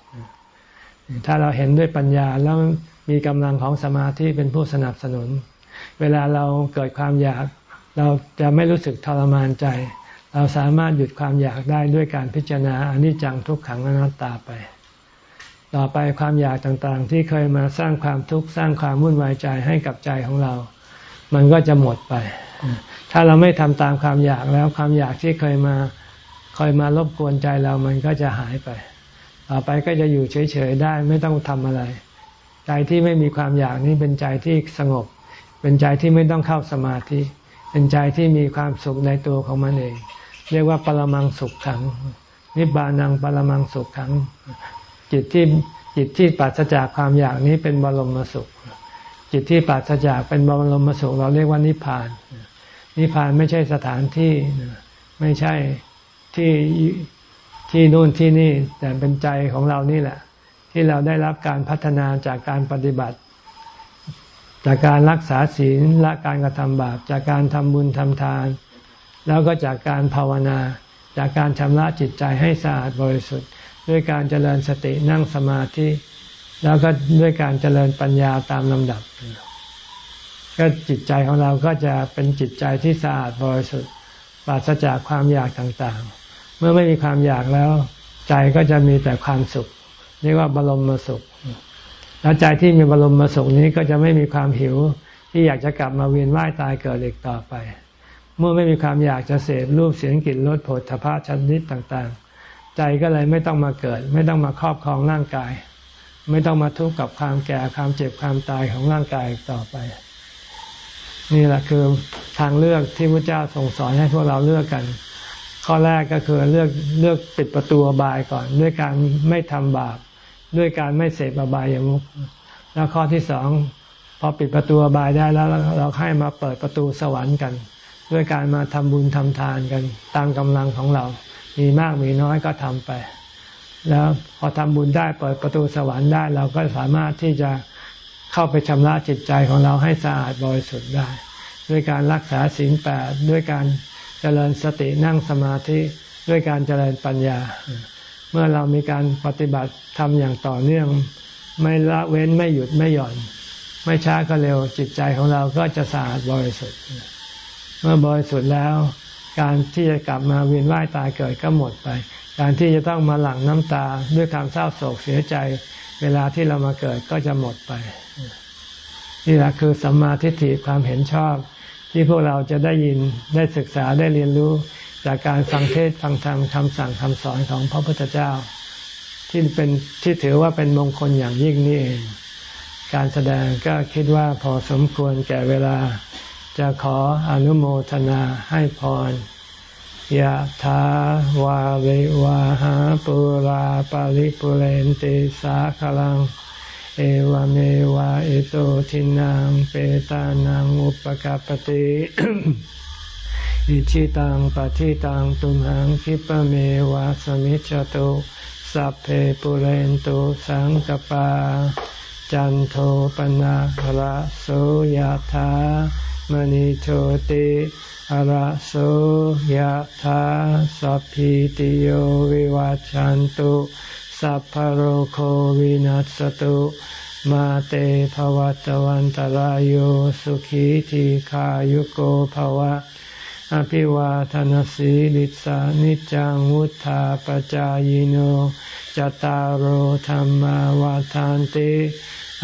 ถ้าเราเห็นด้วยปัญญาแล้วมีกำลังของสมาธิเป็นผู้สนับสนุน เวลาเราเกิดความอยาก เราจะไม่รู้สึกทรมานใจ เราสามารถหยุดความอยากได้ด้วยการพิจารณาอนิจจังทุกขังอนัตตาไป ต่อไปความอยากต่างๆ ที่เคยมาสร้างความทุกข์สร้างความวุ่นวายใจให้กับใจของเรา มันก็จะหมดไป ถ้าเราไม่ทำตามความอยากแล้วความอยากที่เคยมาคอยมารบกวนใจเรามันก็จะหายไป ต่อไปก็จะอยู่เฉยๆได้ไม่ต้องทำอะไร ใจที่ไม่มีความอยากนี้เป็นใจที่สงบ เป็นใจที่ไม่ต้องเข้าสมาธิ เป็นใจที่มีความสุขในตัวของมันเอง เรียกว่าปรมังสุขขัง นิบานังปรมังสุขขัง จิตที่จิตที่ปราศจากความอยากนี้เป็นบรมสุข จิตที่ปราศจากเป็นบรมสุข เราเรียกว่านิพพาน นิพพานไม่ใช่สถานที่ไม่ใช่ที่ที่นู่นที่นี่ แต่เป็นใจของเรานี่แหละ ที่เราได้รับการพัฒนาจากการปฏิบัติ จากการรักษาศีลละการกระทำบาปจากการทำบุญทำทาน แล้วก็จากการภาวนา จากการชำระจิตใจให้สะอาดบริสุทธิ์ ด้วยการเจริญสตินั่งสมาธิ แล้วก็ด้วยการเจริญปัญญาตามลำดับ ก็จิตใจของเราก็จะเป็นจิตใจที่สะอาดบริสุทธิ์ปราศจากความอยากต่างๆ เมื่อไม่มีความอยากแล้ว ใจก็จะมีแต่ความสุขเรียกว่าบรมมสุข แล้วใจที่มีบรมมาสุขนี้ก็จะไม่มีความหิว ที่อยากจะกลับมาเวียนว่ายตายเกิดอีกต่อไป เมื่อไม่มีความอยากจะเสพรูปเสียงกลิ่นรสผลทพะชนิดต่างๆ ใจก็เลยไม่ต้องมาเกิด ไม่ต้องมาครอบครองร่างกาย ไม่ต้องมาทุกข์กับความแก่ความเจ็บความตายของร่างกายต่อไป นี่แหละคือทางเลือกที่พระเจ้าทรงสอนให้พวกเราเลือกกัน ข้อแรกก็คือเลือกเลือกปิดประตูบายก่อน ด้วยการไม่ทำบาปด้วยการไม่เสพอบายามุขแล้วข้อที่สองพอปิดประตูอบายได้แล้วเราให้มาเปิดประตูสวรรค์กัน ด้วยการมาทำบุญทำทานกัน ตามกำลังของเรา มีมากมีน้อยก็ทำไป แล้วพอทำบุญได้เปิดประตูสวรรค์ได้ เราก็สามารถที่จะ เข้าไปชำระจิตใจของเราให้สะอาดบริสุทธิ์ได้ ด้วยการรักษาศีลแปดด้วยการเจริญสตินั่งสมาธิด้วยการเจริญปัญญา เมื่อเรามีการปฏิบัติทำอย่างต่อเนื่อง ไม่ละเว้นไม่หยุดไม่หย่อน ไม่ช้าก็เร็วจิตใจของเราก็จะสะอาดบริสุทธิ์ เมื่อบริสุทธิ์แล้ว การที่จะกลับมาเวียนว่ายตายเกิดก็หมดไป การที่จะต้องมาหลั่งน้ำตาด้วยความเศร้าโศกเสียใจ เวลาที่เรามาเกิดก็จะหมดไปนี่แหละคือสัมมาทิฏฐิความเห็นชอบ ที่พวกเราจะได้ยินได้ศึกษาได้เรียนรู้ จากการฟังเทศฟังธรรมคำสั่งคำสอนของพระพุทธเจ้า ที่เป็นที่ถือว่าเป็นมงคลอย่างยิ่งนี่เองการแสดงก็คิดว่าพอสมควรแก่เวลา จะขออนุโมทนาให้พรยะถาวาเววาหาปุราปาริปุเรนติสาคลัง เอวเมวะอิโตทินังเปตานังอุปกาปติอิชิตังปฏิตังตุมหังคิปเมวะสมิจจตุสัพเพปุเรนตุสังกปา จันโทปนะภระโสยธามณิโชติภระโสยธาสัพพิติโยวิวัจจันตุสัพพโรโควินัสตุมาเตภวัตวันตารโยสุขีทีขายุโกภวะ อภิวาทนสีลิสานิจังวุธาปจายโนจตารโหธรรมวาทานติ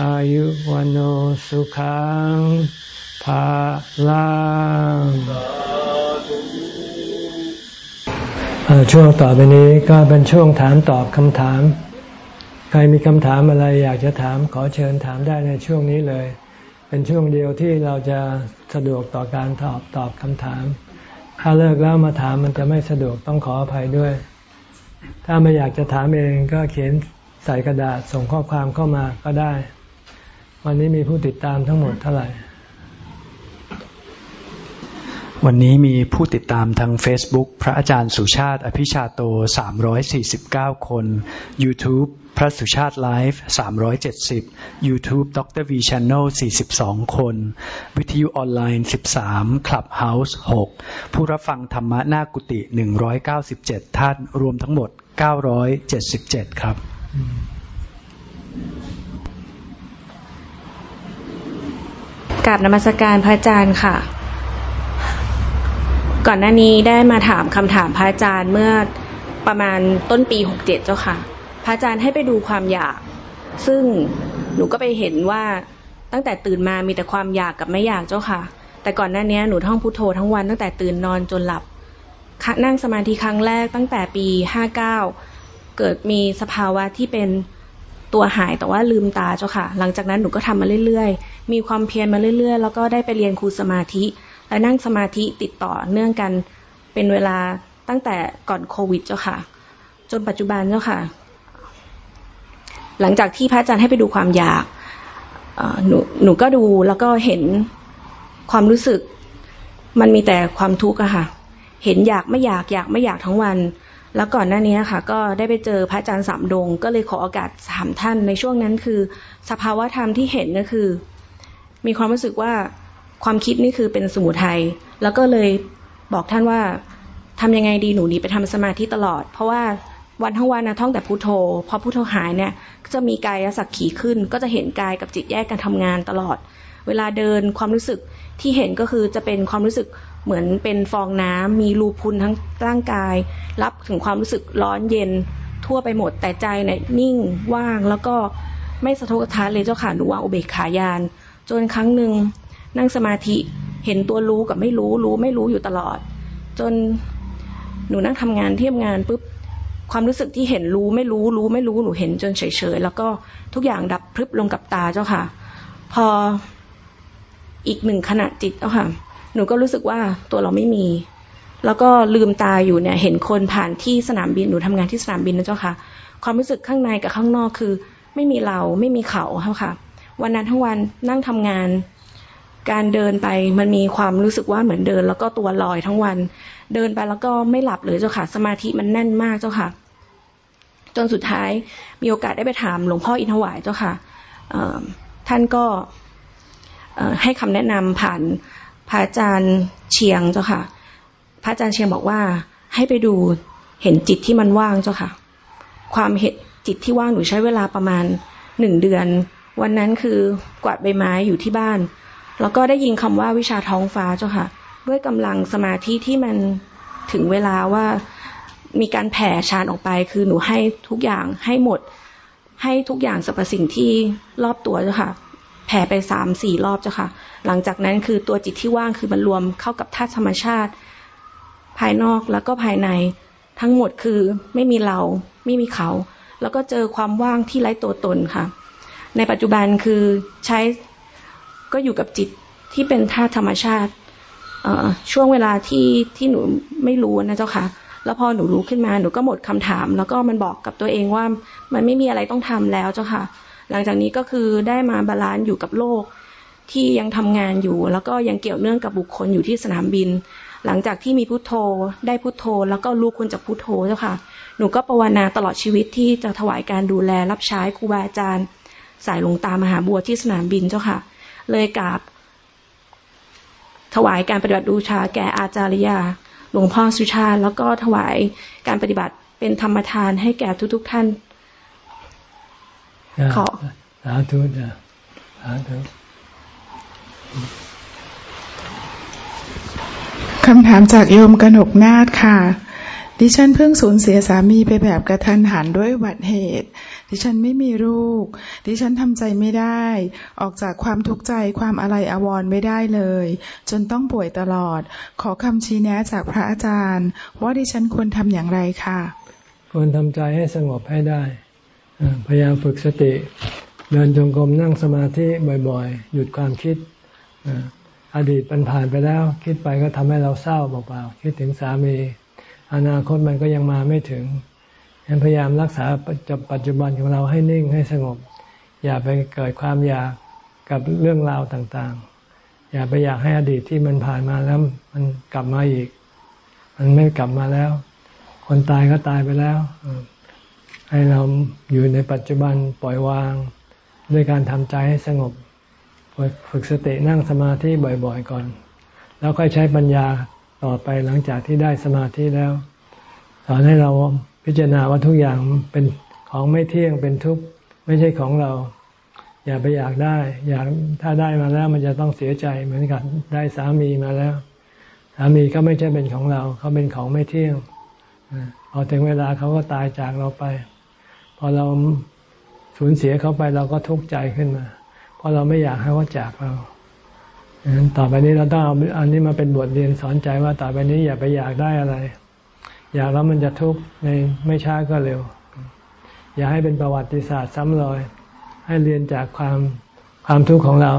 อายุวันโอสุขังภาลังช่วงต่อไปนี้ก็เป็นช่วงถามตอบคำถาม ใครมีคำถามอะไรอยากจะถามขอเชิญถามได้ในช่วงนี้เลย เป็นช่วงเดียวที่เราจะสะดวกต่อการตอบตอบคำถาม ถ้าเลิกแล้วมาถามมันจะไม่สะดวกต้องขออภัยด้วย ถ้าไม่อยากจะถามเองก็เขียนใส่กระดาษส่งข้อความเข้ามาก็ได้ วันนี้มีผู้ติดตามทั้งหมดเท่าไหร่ วันนี้มีผู้ติดตามทาง Facebook พระอาจารย์สุชาติ อภิชาโต 349 คน YouTube พระสุชาติไลฟ์ 370 YouTube ดร V Channel 42 คน วิทยุออนไลน์ 13 Clubhouse 6 ผู้รับฟังธรรมะหน้ากุฏิ 197 ท่าน รวมทั้งหมด 977 ครับ กราบนมัสการพระอาจารย์ค่ะ ก่อนหน้านี้ได้มาถามคำถามพระอาจารย์เมื่อประมาณต้นปีหกเจ็ดเจ้าค่ะ พระอาจารย์ให้ไปดูความอยาก ซึ่งหนูก็ไปเห็นว่าตั้งแต่ตื่นมามีแต่ความอยากกับไม่อยากเจ้าค่ะ แต่ก่อนหน้านี้หนูท่องพุทโธทั้งวันตั้งแต่ตื่นนอนจนหลับนั่งสมาธิครั้งแรกตั้งแต่ปีห้าเก้าเกิดมีสภาวะที่เป็น ตัวหายแต่ว่าลืมตาเจ้าค่ะ หลังจากนั้นหนูก็ทำมาเรื่อยๆ มีความเพียรมาเรื่อยๆ แล้วก็ได้ไปเรียนครูสมาธิ และนั่งสมาธิติดต่อเนื่องกันเป็นเวลาตั้งแต่ก่อนโควิดเจ้าค่ะ จนปัจจุบันเจ้าค่ะ หลังจากที่พระอาจารย์ให้ไปดูความอยากหนูหนูก็ดูแล้วก็เห็นความรู้สึกมันมีแต่ความทุกข์อะค่ะ เห็นอยากไม่อยากอยากไม่อยากทั้งวัน แล้วก่อนหน้านี้ค่ะก็ได้ไปเจอพระอาจารย์สามดง ก็เลยขอโอกาสถามท่านในช่วงนั้นคือ สภาวะธรรมที่เห็นก็คือ มีความรู้สึกว่าความคิดนี่คือเป็นสมุทัยแล้วก็เลยบอกท่านว่าทำยังไงดีหนูนี้ไปทำสมาธิตลอด เพราะว่าวันทั้งวันนะท่องแต่พุโทโธพอพุโทโธหายเนี่ยจะมีกายสักขีขึ้น ก็จะเห็นกายกับจิตแยกกันทำงานตลอด เวลาเดินความรู้สึกที่เห็นก็คือจะเป็นความรู้สึก เหมือนเป็นฟองน้ำมีรูพุนทั้งร่างกาย รับถึงความรู้สึกร้อนเย็นทั่วไปหมดแต่ใจเนี่ยนิ่งว่างแล้วก็ไม่สะทกสะท้านเลยเจ้าค่ะหนูวางอุเบกขายาน จนครั้งหนึ่งนั่งสมาธิเห็นตัวรู้กับไม่รู้รู้ไม่รู้อยู่ตลอด จนหนูนั่งทำงานเทียบงานปุ๊บความรู้สึกที่เห็นรู้ไม่รู้รู้ไม่รู้หนูเห็นจนเฉยๆแล้วก็ทุกอย่างดับพรึบลงกับตาเจ้าค่ะ พออีกหนึ่งขณะจิตเจ้าค่ะ นูก็รู้สึกว่าตัวเราไม่มี แล้วก็ลืมตาอยู่เนี่ย เห็นคนผ่านที่สนามบินหนูทำงานที่สนามบินนะเจ้าค่ะ ความรู้สึกข้างในกับข้างนอกคือ ไม่มีเราไม่มีเขาเจ้าค่ะ วันนั้นทั้งวันนั่งทำงาน การเดินไปมันมีความรู้สึกว่าเหมือนเดิน แล้วก็ตัวลอยทั้งวัน เดินไปแล้วก็ไม่หลับเลยเจ้าค่ะ สมาธิมันแน่นมากเจ้าค่ะ จนสุดท้ายมีโอกาสได้ไปถามหลวงพ่ออินทวายเจ้าค่ะท่านก็ให้คำแนะนำผ่าน พระอาจารย์เชียงเจ้าค่ะ พระอาจารย์เชียงบอกว่า ให้ไปดูเห็นจิตที่มันว่างเจ้าค่ะ ความเห็นจิตที่ว่างหนูใช้เวลาประมาณหนึ่งเดือน วันนั้นคือกวาดใบไม้อยู่ที่บ้าน แล้วก็ได้ยินคำว่าวิชาท้องฟ้าเจ้าค่ะ ด้วยกำลังสมาธิที่มันถึงเวลาว่ามีการแผ่ชานออกไป คือหนูให้ทุกอย่างให้หมด ให้ทุกอย่างสรรพสิ่งที่รอบตัวเจ้าค่ะ แผ่ไปสามสี่รอบเจ้าค่ะ หลังจากนั้นคือตัวจิตที่ว่างคือมันรวมเข้ากับธาตุธรรมชาติ ภายนอกแล้วก็ภายในทั้งหมดคือไม่มีเราไม่มีเขา แล้วก็เจอความว่างที่ไร้ตัวตนค่ะ ในปัจจุบันคือใช้ก็อยู่กับจิตที่เป็นธาตุธรรมชาติช่วงเวลาที่ที่หนูไม่รู้นะเจ้าค่ะ แล้วพอหนูรู้ขึ้นมาหนูก็หมดคำถาม แล้วก็มันบอกกับตัวเองว่ามันไม่มีอะไรต้องทำแล้วเจ้าค่ะ หลังจากนี้ก็คือได้มา balance อยู่กับโลกที่ยังทำงานอยู่ แล้วก็ยังเกี่ยวเนื่องกับบุคคลอยู่ที่สนามบิน หลังจากที่มีพุโทโธ ได้พุโทโธ แล้วก็รู้คุณจากพุโทโธเจ้าค่ะ หนูก็ภาวนาตลอดชีวิตที่จะถวายการดูแลรับใช้ครูบาอาจารย์ สายหลวงตามหาบัวที่สนามบินเจ้าค่ะ เลยกราบถวายการปฏิบัติบูชาแก่อาจารยาหลวงพ่อสุชาติ แล้วก็ถวายการปฏิบัติเป็นธรรมทานให้แก่ทุกๆทท่าน ขอสาธุจ้ะสาธุคำถามจากโยมกนกนาฏค่ะ ดิฉันเพิ่งสูญเสียสามีไปแบบกระทันหันด้วยอุบัติเหตุ ดิฉันไม่มีลูก ดิฉันทำใจไม่ได้ ออกจากความทุกข์ใจความอะไรอาวรณ์ไม่ได้เลย จนต้องป่วยตลอด ขอคำชี้แนะจากพระอาจารย์ ว่าดิฉันควรทำอย่างไรค่ะ ควรทำใจให้สงบให้ได้ พยายามฝึกสติ เดินจงกรมนั่งสมาธิบ่อย ๆ หยุดความคิดอดีตมันผ่านไปแล้ว คิดไปก็ทำให้เราเศร้าเปล่าๆคิดถึงสามี อนาคตมันก็ยังมาไม่ถึงพยายามรักษาปัจจุบันของเราให้นิ่งให้สงบ อย่าไปเกิดความอยากกับเรื่องราวต่างๆ อย่าไปอยากให้อดีตที่มันผ่านมาแล้วมันกลับมาอีก มันไม่กลับมาแล้ว คนตายก็ตายไปแล้ว ให้เราอยู่ในปัจจุบันปล่อยวาง ด้วยการทำใจให้สงบ ฝึกสตินั่งสมาธิบ่อยๆก่อน แล้วค่อยใช้ปัญญาต่อไปหลังจากที่ได้สมาธิแล้วสอนให้เราพิจารณาว่าทุกอย่างเป็นของไม่เที่ยงเป็นทุกข์ไม่ใช่ของเรา อย่าไปอยากได้ อยากถ้าได้มาแล้วมันจะต้องเสียใจเหมือนกันได้สามีมาแล้ว สามีก็ไม่ใช่เป็นของเรา เขาเป็นของไม่เที่ยงพอถึงเวลาเขาก็ตายจากเราไป พอเราสูญเสียเขาไปเราก็ทุกข์ใจขึ้นมา เพราะเราไม่อยากให้เขาจากเราต่อไปนี้เราต้องเอาอันนี้มาเป็นบทเรียนสอนใจว่าต่อไปนี้อย่าไปอยากได้อะไร อยากแล้วมันจะทุกข์ในไม่ช้าก็เร็ว อย่าให้เป็นประวัติศาสตร์ซ้ำรอย ให้เรียนจากความความทุกข์ของเรา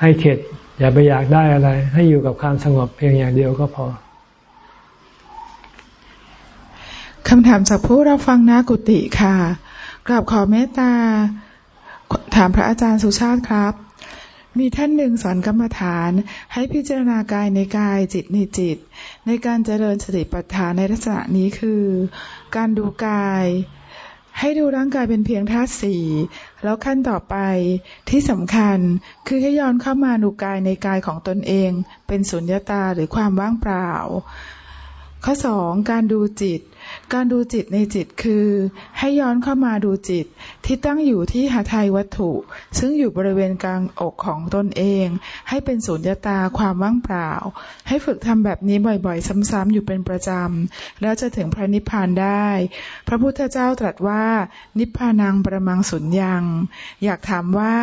ให้เข็ด อย่าไปอยากได้อะไร ให้อยู่กับความสงบเพียงอย่างเดียวก็พอ คำถามจากผู้รับฟังนากุติค่ะ กราบขอเมตตา ถามพระอาจารย์สุชาติครับ มีท่านหนึ่งสอนกรรมฐาน ให้พิจารณากายในกายจิตในจิต ในการเจริญสติปัฏฐานในลักษณะนี้คือ การดูกาย ให้ดูร่างกายเป็นเพียงธาตุสี่แล้วขั้นต่อไปที่สำคัญคือให้ย้อนเข้ามาดูกายในกายของตนเอง เป็นสุญญตาหรือความว่างเปล่า ข้อสองการดูจิต การดูจิตในจิตคือ ให้ย้อนเข้ามาดูจิตที่ตั้งอยู่ที่หาไทยวัตถุ ซึ่งอยู่บริเวณกลางอกของตนเอง ให้เป็นสุญญตาความว่างเปล่า ให้ฝึกทำแบบนี้บ่อยๆ ซ้ำๆอยู่เป็นประจำ แล้วจะถึงพระนิพพานได้ พระพุทธเจ้าตรัสว่า นิพพานังประมังสุญญัง อยากถามว่า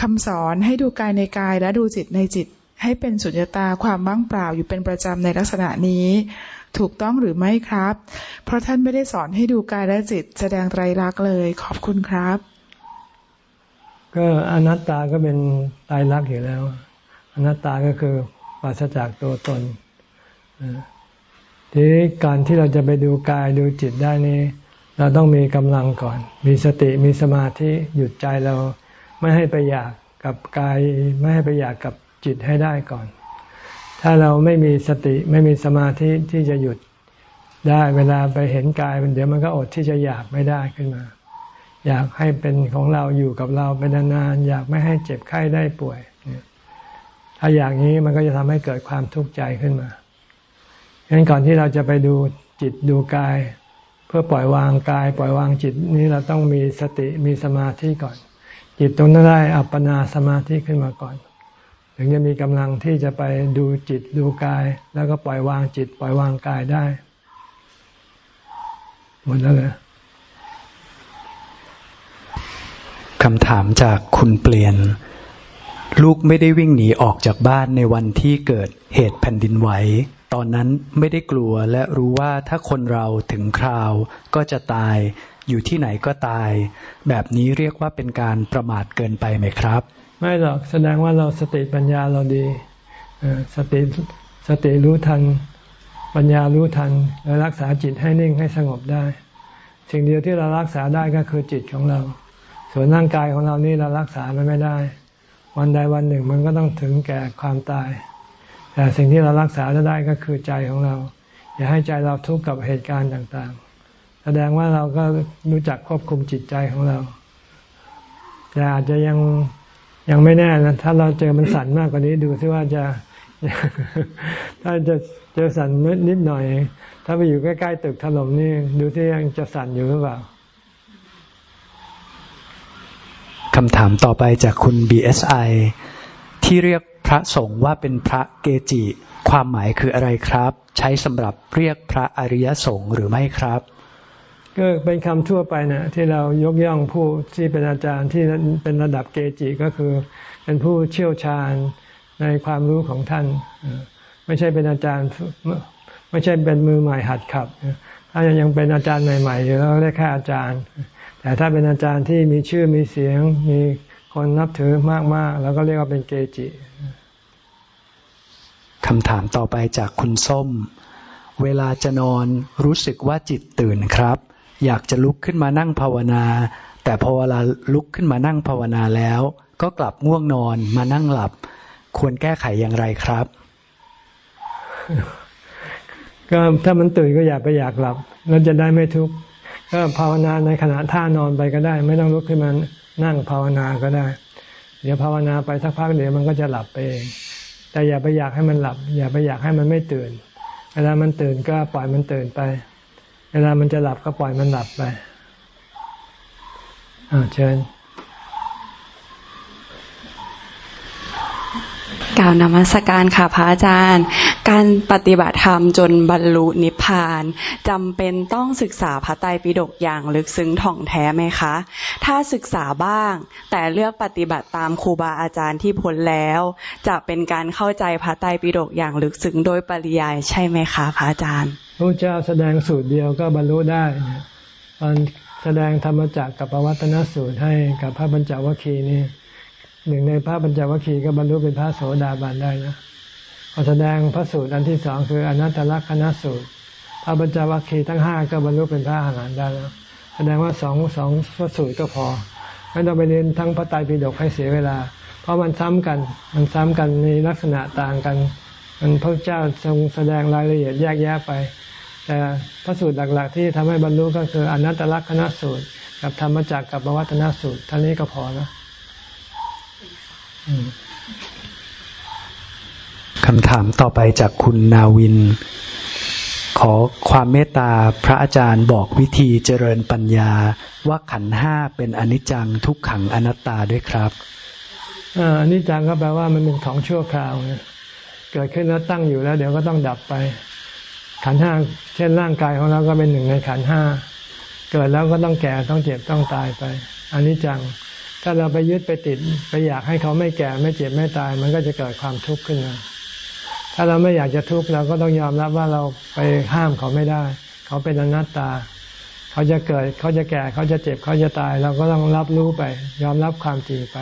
คำสอนให้ดูกายในกายและดูจิตในจิต ให้เป็นสุญญตาความว่างเปล่าอยู่เป็นประจำในลักษณะนี้ ถูกต้องหรือไม่ครับ เพราะท่านไม่ได้สอนให้ดูกายและจิตแสดงไตรลักษณ์เลย ขอบคุณครับ ก็อนัตตาก็เป็นไตรลักษณ์อยู่แล้ว อนัตตาก็คือปราศจากตัวตนทีนี้การที่เราจะไปดูกายดูจิตได้นี้เราต้องมีกำลังก่อน มีสติมีสมาธิหยุดใจเรา ไม่ให้ไปอยากกับกาย ไม่ให้ไปอยากกับจิตให้ได้ก่อน ถ้าเราไม่มีสติไม่มีสมาธิที่จะหยุดได้เวลาไปเห็นกายมันเดี๋ยวมันก็อดที่จะอยากไม่ได้ขึ้นมา อยากให้เป็นของเราอยู่กับเราเป็นนานๆอยากไม่ให้เจ็บไข้ได้ป่วย ถ้าอย่างนี้มันก็จะทำให้เกิดความทุกข์ใจขึ้นมาฉะนั้นก่อนที่เราจะไปดูจิตดูกาย เพื่อปล่อยวางกาย ปล่อยวางจิตนี้เราต้องมีสติมีสมาธิก่อน จิตตรงนั้นได้อัปปนาสมาธิขึ้นมาก่อน ถึงจะมีกำลังที่จะไปดูจิตดูกาย แล้วก็ปล่อยวางจิต ปล่อยวางกายได้ หมดแล้วเลยคำถามจากคุณเปลี่ยน ลูกไม่ได้วิ่งหนีออกจากบ้านในวันที่เกิดเหตุแผ่นดินไหวตอนนั้นไม่ได้กลัวและรู้ว่าถ้าคนเราถึงคราวก็จะตาย อยู่ที่ไหนก็ตาย แบบนี้เรียกว่าเป็นการประมาทเกินไปไหมครับ ไม่หรอกแสดงว่าเราสติปัญญาเราดีสติสติรู้ทัน ปัญญารู้ทันแล้วรักษาจิตให้นิ่งให้สงบได้ สิ่งเดียวที่เรารักษาได้ก็คือจิตของเรา ส่วนร่างกายของเรานี่เรารักษามันไม่ได้ วันใดวันหนึ่งมันก็ต้องถึงแก่ความตาย แต่สิ่งที่เรารักษาได้ก็คือใจของเรา อย่าให้ใจเราทุกข์กับเหตุการณ์ต่างๆ แสดงว่าเราก็รู้จักควบคุมจิตใจของเราแต่อาจจะยัง ยังไม่แน่นะถ้าเราเจอมันสั่นมากกว่านี้ดูซิว่าจะ ถ้าจะเจอสั่นนิดหน่อย ถ้าไปอยู่ใกล้ๆตึกถล่มนี่ดูที่ยังจะสั่นอยู่หรือเปล่าคำถามต่อไปจากคุณ BSI ที่เรียกพระสงฆ์ว่าเป็นพระเกจิ ความหมายคืออะไรครับ ใช้สำหรับเรียกพระอริยสงฆ์หรือไม่ครับ ก็เป็นคำทั่วไปนะที่เรายกย่องผู้ที่เป็นอาจารย์ที่เป็นระดับเกจิก็คือ เป็นผู้เชี่ยวชาญในความรู้ของท่าน ไม่ใช่เป็นอาจารย์ไม่ใช่เป็นมือใหม่หัดขับ ถ้ายังเป็นอาจารย์ใหม่ๆอยู่แล้วได้แค่อาจารย์ แต่ถ้าเป็นอาจารย์ที่มีชื่อมีเสียง มีคนนับถือมากๆ แล้วก็เรียกว่าเป็นเกจิคำถามต่อไปจากคุณส้ม เวลาจะนอนรู้สึกว่าจิตตื่นครับ อยากจะลุกขึ้นมานั่งภาวนา แต่พอเวลาลุกขึ้นมานั่งภาวนาแล้ว ก็กลับง่วงนอนมานั่งหลับ ควรแก้ไขอย่างไรครับ ก็ถ้ามันตื่นก็อย่าไปอยากหลับแล้วจะได้ไม่ทุกข์ก็ภาวนาในขณะท่านอนไปก็ได้ ไม่ต้องลุกขึ้นมานั่งภาวนาก็ได้ เดี๋ยวภาวนาไปสักพักเดี๋ยวมันก็จะหลับไปเองแต่อย่าไปอยากให้มันหลับ อย่าไปอยากให้มันไม่ตื่นเวลามันตื่นก็ปล่อยมันตื่นไป ลามันจะหลับก็ปล่อยมันหลับไปอ่าเชิญกล่าวนมัสการค่ะพระอาจารย์ การปฏิบัติธรรมจนบรรลุนิพพานจำเป็นต้องศึกษาพระไตรปิฎกอย่างลึกซึ้งถ่องแท้ไหมคะ ถ้าศึกษาบ้าง แต่เลือกปฏิบัติตามครูบาอาจารย์ที่พ้นแล้ว จะเป็นการเข้าใจพระไตรปิฎกอย่างลึกซึ้งโดยปริยายใช่ไหมคะพระอาจารย์ พระเจ้าแสดงสูตรเดียวก็บรรลุได้ตอนแสดงธรรมจักรกับปวัตนสูตรให้กับพระบัญจวัคคีย์นี่หนึ่งในพระปัญจวัคคีย์ก็บรรลุเป็นพระโสดาบันได้นะพอแสดงพระสูตรอันที่สองคืออนัตตลักษณสูตร พระปัญจวัคคีย์ทั้งห้าก็บรรลุเป็นพระอรหันต์ได้แล้วแสดงว่าสองสองพระสูตรก็พอไม่ต้องไปเรียนทั้งพระไตรปิฎกให้เสียเวลา เพราะมันซ้ำกันมันซ้ำกันในลักษณะต่างกัน มันพระเจ้าทรงแสดงรายละเอียดแยกแยะไป แต่พระสูตรหลัก ๆ ที่ทำให้บรรลุก็คืออนัตตลักษณสูตร กับธรรมจักรกับปวัตนสูตรท่านี้ก็พอแล้วคำถามต่อไปจากคุณนาวิน ขอความเมตตาพระอาจารย์บอกวิธีเจริญปัญญา ว่าขันห้าเป็นอนิจจังทุกขังอนัตตาด้วยครับอนิจจังก็แปลว่ามันเป็นของชั่วคราว เกิดขึ้นแล้วตั้งอยู่แล้ว เดี๋ยวก็ต้องดับไป ขันห้าเช่นร่างกายของเราก็เป็นหนึ่งในขันห้าเกิดแล้วก็ต้องแก่ต้องเจ็บต้องตายไปอันิจจัง ถ้าเราไปยึดไปติดไปอยากให้เขาไม่แก่ไม่เจ็บไม่ตาย มันก็จะเกิดความทุกข์ขึ้นมาถ้าเราไม่อยากจะทุกข์เราก็ต้องยอมรับว่าเราไปห้ามเขาไม่ได้ เขาเป็นอนัตตา เขาจะเกิดเขาจะแก่เขาจะเจ็บเขาจะตาย เราก็ต้องรับรู้ไป ยอมรับความจริงไป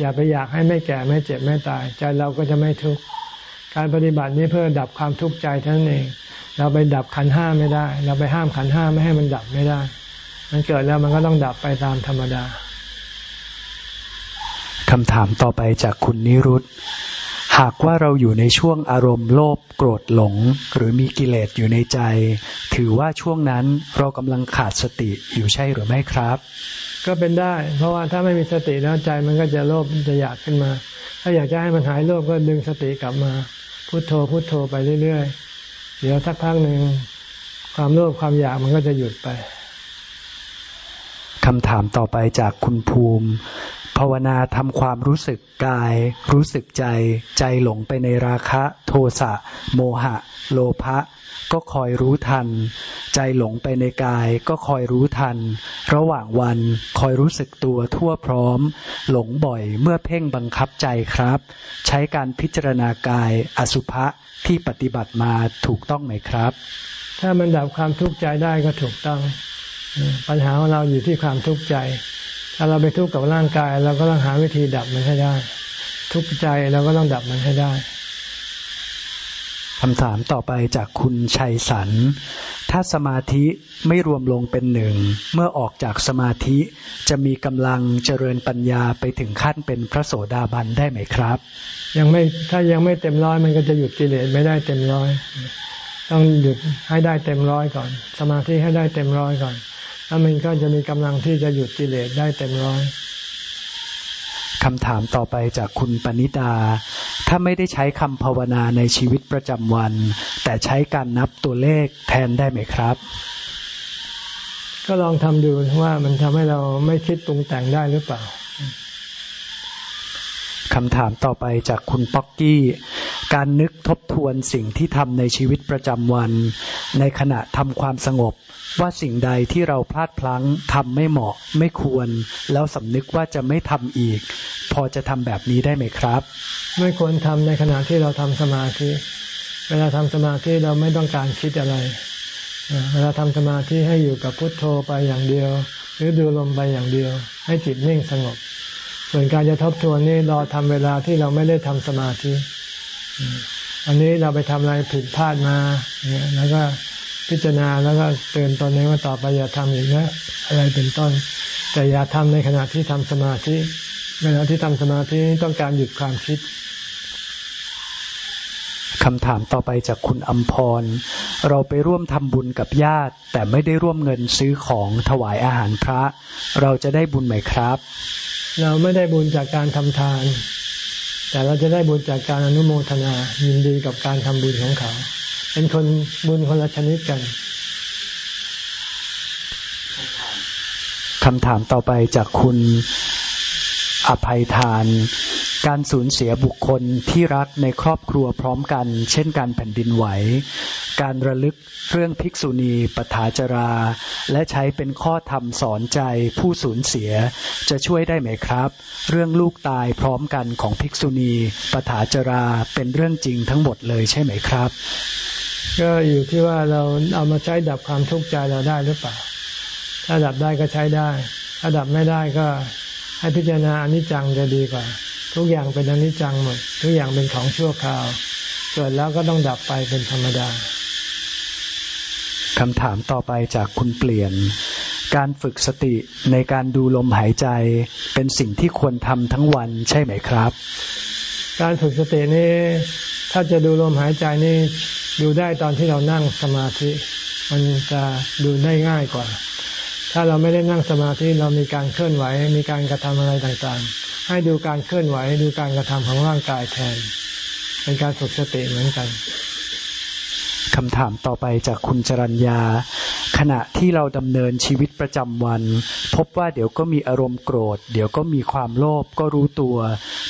อย่าไปอยากให้ไม่แก่ไม่เจ็บไม่ตาย ใจเราก็จะไม่ทุกข์ การปฏิบัตินี้เพื่อดับความทุกข์ใจเท่านั้นเอง เราไปดับขันห้าไม่ได้ เราไปห้ามขันห้าไม่ให้มันดับไม่ได้ มันเกิดแล้วมันก็ต้องดับไปตามธรรมดาคำถามต่อไปจากคุณนิรุตหากว่าเราอยู่ในช่วงอารมณ์โลภโกรธหลง หรือมีกิเลสอยู่ในใจ ถือว่าช่วงนั้นเรากำลังขาดสติอยู่ใช่หรือไม่ครับ ก็เป็นได้ เพราะว่าถ้าไม่มีสติแล้วใจมันก็จะโลภจะอยากขึ้นมา ถ้าอยากจะให้มันหายโลภก็ดึงสติกลับมา พุโทโธพุโทโธไปเรื่อยๆ เดี๋ยวสักพักหนึ่งความโลภความอยากมันก็จะหยุดไปคำถามต่อไปจากคุณภูมิ ภาวนาทำความรู้สึกกาย รู้สึกใจ ใจหลงไปในราคะ โทสะโมหะ โลภะก็คอยรู้ทัน ใจหลงไปในกาย ก็คอยรู้ทัน ระหว่างวันคอยรู้สึกตัวทั่วพร้อม หลงบ่อยเมื่อเพ่งบังคับใจครับ ใช้การพิจารณากายอสุภะที่ปฏิบัติมาถูกต้องไหมครับ ถ้ามันดับความทุกข์ใจได้ก็ถูกต้อง ปัญหาของเราอยู่ที่ความทุกข์ใจ ถ้าเราไปทุกข์กับร่างกาย เราก็ต้องหาวิธีดับมันให้ได้ ทุกข์ใจเราก็ต้องดับมันให้ได้คำถามต่อไปจากคุณชัยสันถ้าสมาธิไม่รวมลงเป็นหนึ่ง เมื่อออกจากสมาธิจะมีกำลังเจริญปัญญาไปถึงขั้นเป็นพระโสดาบันได้ไหมครับ ยังไม่ถ้ายังไม่เต็มร้อยมันก็จะหยุดกิเลสไม่ได้เต็มร้อย ต้องหยุดให้ได้เต็มร้อยก่อน สมาธิให้ได้เต็มร้อยก่อน แล้วมันก็จะมีกำลังที่จะหยุดกิเลสได้เต็มร้อยคำถามต่อไปจากคุณปณิดา ถ้าไม่ได้ใช้คำภาวนาในชีวิตประจำวัน แต่ใช้การนับตัวเลขแทนได้ไหมครับ ก็ลองทำดูว่ามันทำให้เราไม่คิดปรุงแต่งได้หรือเปล่าคำถามต่อไปจากคุณป๊อกกี้ การนึกทบทวนสิ่งที่ทำในชีวิตประจำวัน ในขณะทำความสงบ ว่าสิ่งใดที่เราพลาดพลั้งทำไม่เหมาะไม่ควร แล้วสำนึกว่าจะไม่ทำอีก พอจะทำแบบนี้ได้ไหมครับ ไม่ควรทำในขณะที่เราทำสมาธิ เวลาทำสมาธิเราไม่ต้องการคิดอะไร เวลาทำสมาธิให้อยู่กับพุทโธไปอย่างเดียว หรือดูลมไปอย่างเดียว ให้จิตนิ่งสงบ ส่วนการจะทบทวนนี่รอทำเวลาที่เราไม่ได้ทำสมาธิอันนี้เราไปทำอะไรผิดพลาดมาเนี่ยแล้วก็ พิจารณาแล้วก็เตือนตนเองว่าต่อไปอย่าทำอีกนะ อะไรเป็นต้น แต่อย่าทำในขณะที่ทำสมาธิเวลาที่ทำสมาธิต้องการหยุดความคิดคำถามต่อไปจากคุณอัมพร เราไปร่วมทำบุญกับญาติ แต่ไม่ได้ร่วมเงินซื้อของถวายอาหารพระ เราจะได้บุญไหมครับ เราไม่ได้บุญจากการทำทาน แต่เราจะได้บุญจากการอนุโมทนายินดีกับการทำบุญของเขา เป็นคนบุญคนละชนิดกันคำถามต่อไปจากคุณอภัยทาน การสูญเสียบุคคลที่รักในครอบครัวพร้อมกัน เช่นการแผ่นดินไหว การระลึกเรื่องภิกษุณีปถาจรา และใช้เป็นข้อธรรมสอนใจผู้สูญเสียจะช่วยได้ไหมครับ เรื่องลูกตายพร้อมกันของภิกษุณีปถาจราเป็นเรื่องจริงทั้งหมดเลยใช่ไหมครับ ก็อยู่ที่ว่าเราเอามาใช้ดับความทุกข์ใจเราได้หรือเปล่า ถ้าดับได้ก็ใช้ได้ ถ้าดับไม่ได้ก็ให้พิจารณาอนิจจังจะดีกว่า ทุกอย่างเป็นอนิจจังหมด ทุกอย่างเป็นของชั่วคราว เกิดแล้วก็ต้องดับไปเป็นธรรมดาคำถามต่อไปจากคุณเปลี่ยน การฝึกสติในการดูลมหายใจเป็นสิ่งที่ควรทำทั้งวันใช่ไหมครับ การฝึกสตินี้ ถ้าจะดูลมหายใจนี่ ดูได้ตอนที่เรานั่งสมาธิ มันจะดูได้ง่ายกว่า ถ้าเราไม่ได้นั่งสมาธิเรามีการเคลื่อนไหว มีการกระทำอะไรต่างๆ ให้ดูการเคลื่อนไหวดูการกระทำของร่างกายแทน เป็นการฝึกสติเหมือนกัน คำถามต่อไปจากคุณจรัญญา ขณะที่เราดำเนินชีวิตประจำวัน พบว่าเดี๋ยวก็มีอารมณ์โกรธ เดี๋ยวก็มีความโลภก็รู้ตัว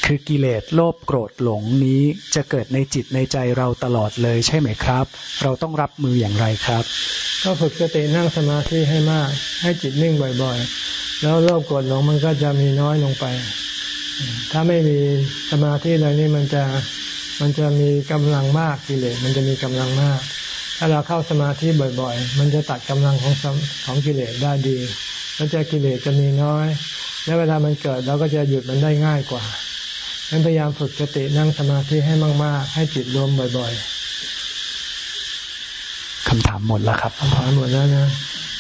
คือกิเลสโลภโกรธหลงนี้จะเกิดในจิตในใจเราตลอดเลยใช่ไหมครับ เราต้องรับมืออย่างไรครับ ก็ฝึกสตินั่งสมาธิให้มาก ให้จิตนิ่งบ่อยๆ แล้วโลภโกรธหลงมันก็จะมีน้อยลงไป ถ้าไม่มีสมาธิเลยนี่มันจะ มันจะมีกำลังมากกิเลสมันจะมีกำลังมาก ถ้าเราเข้าสมาธิบ่อยๆ มันจะตัดกำลังของของกิเลสได้ดีแล้วจะกิเลสจะมีน้อย แล้วเวลามันเกิดเราก็จะหยุดมันได้ง่ายกว่าดังนั้นพยายามฝึกสตินั่งสมาธิให้มาก ๆ ให้จิตรวมบ่อย ๆคำถามหมดแล้วครับคำถามหมดแล้วนะ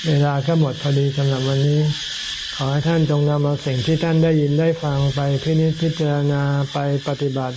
เวลาก็หมดพอดีสำหรับวันนี้ขอให้ท่านจงนำเอาสิ่งที่ท่านได้ยินได้ฟังไปพินิจพิจารณาไปปฏิบัติ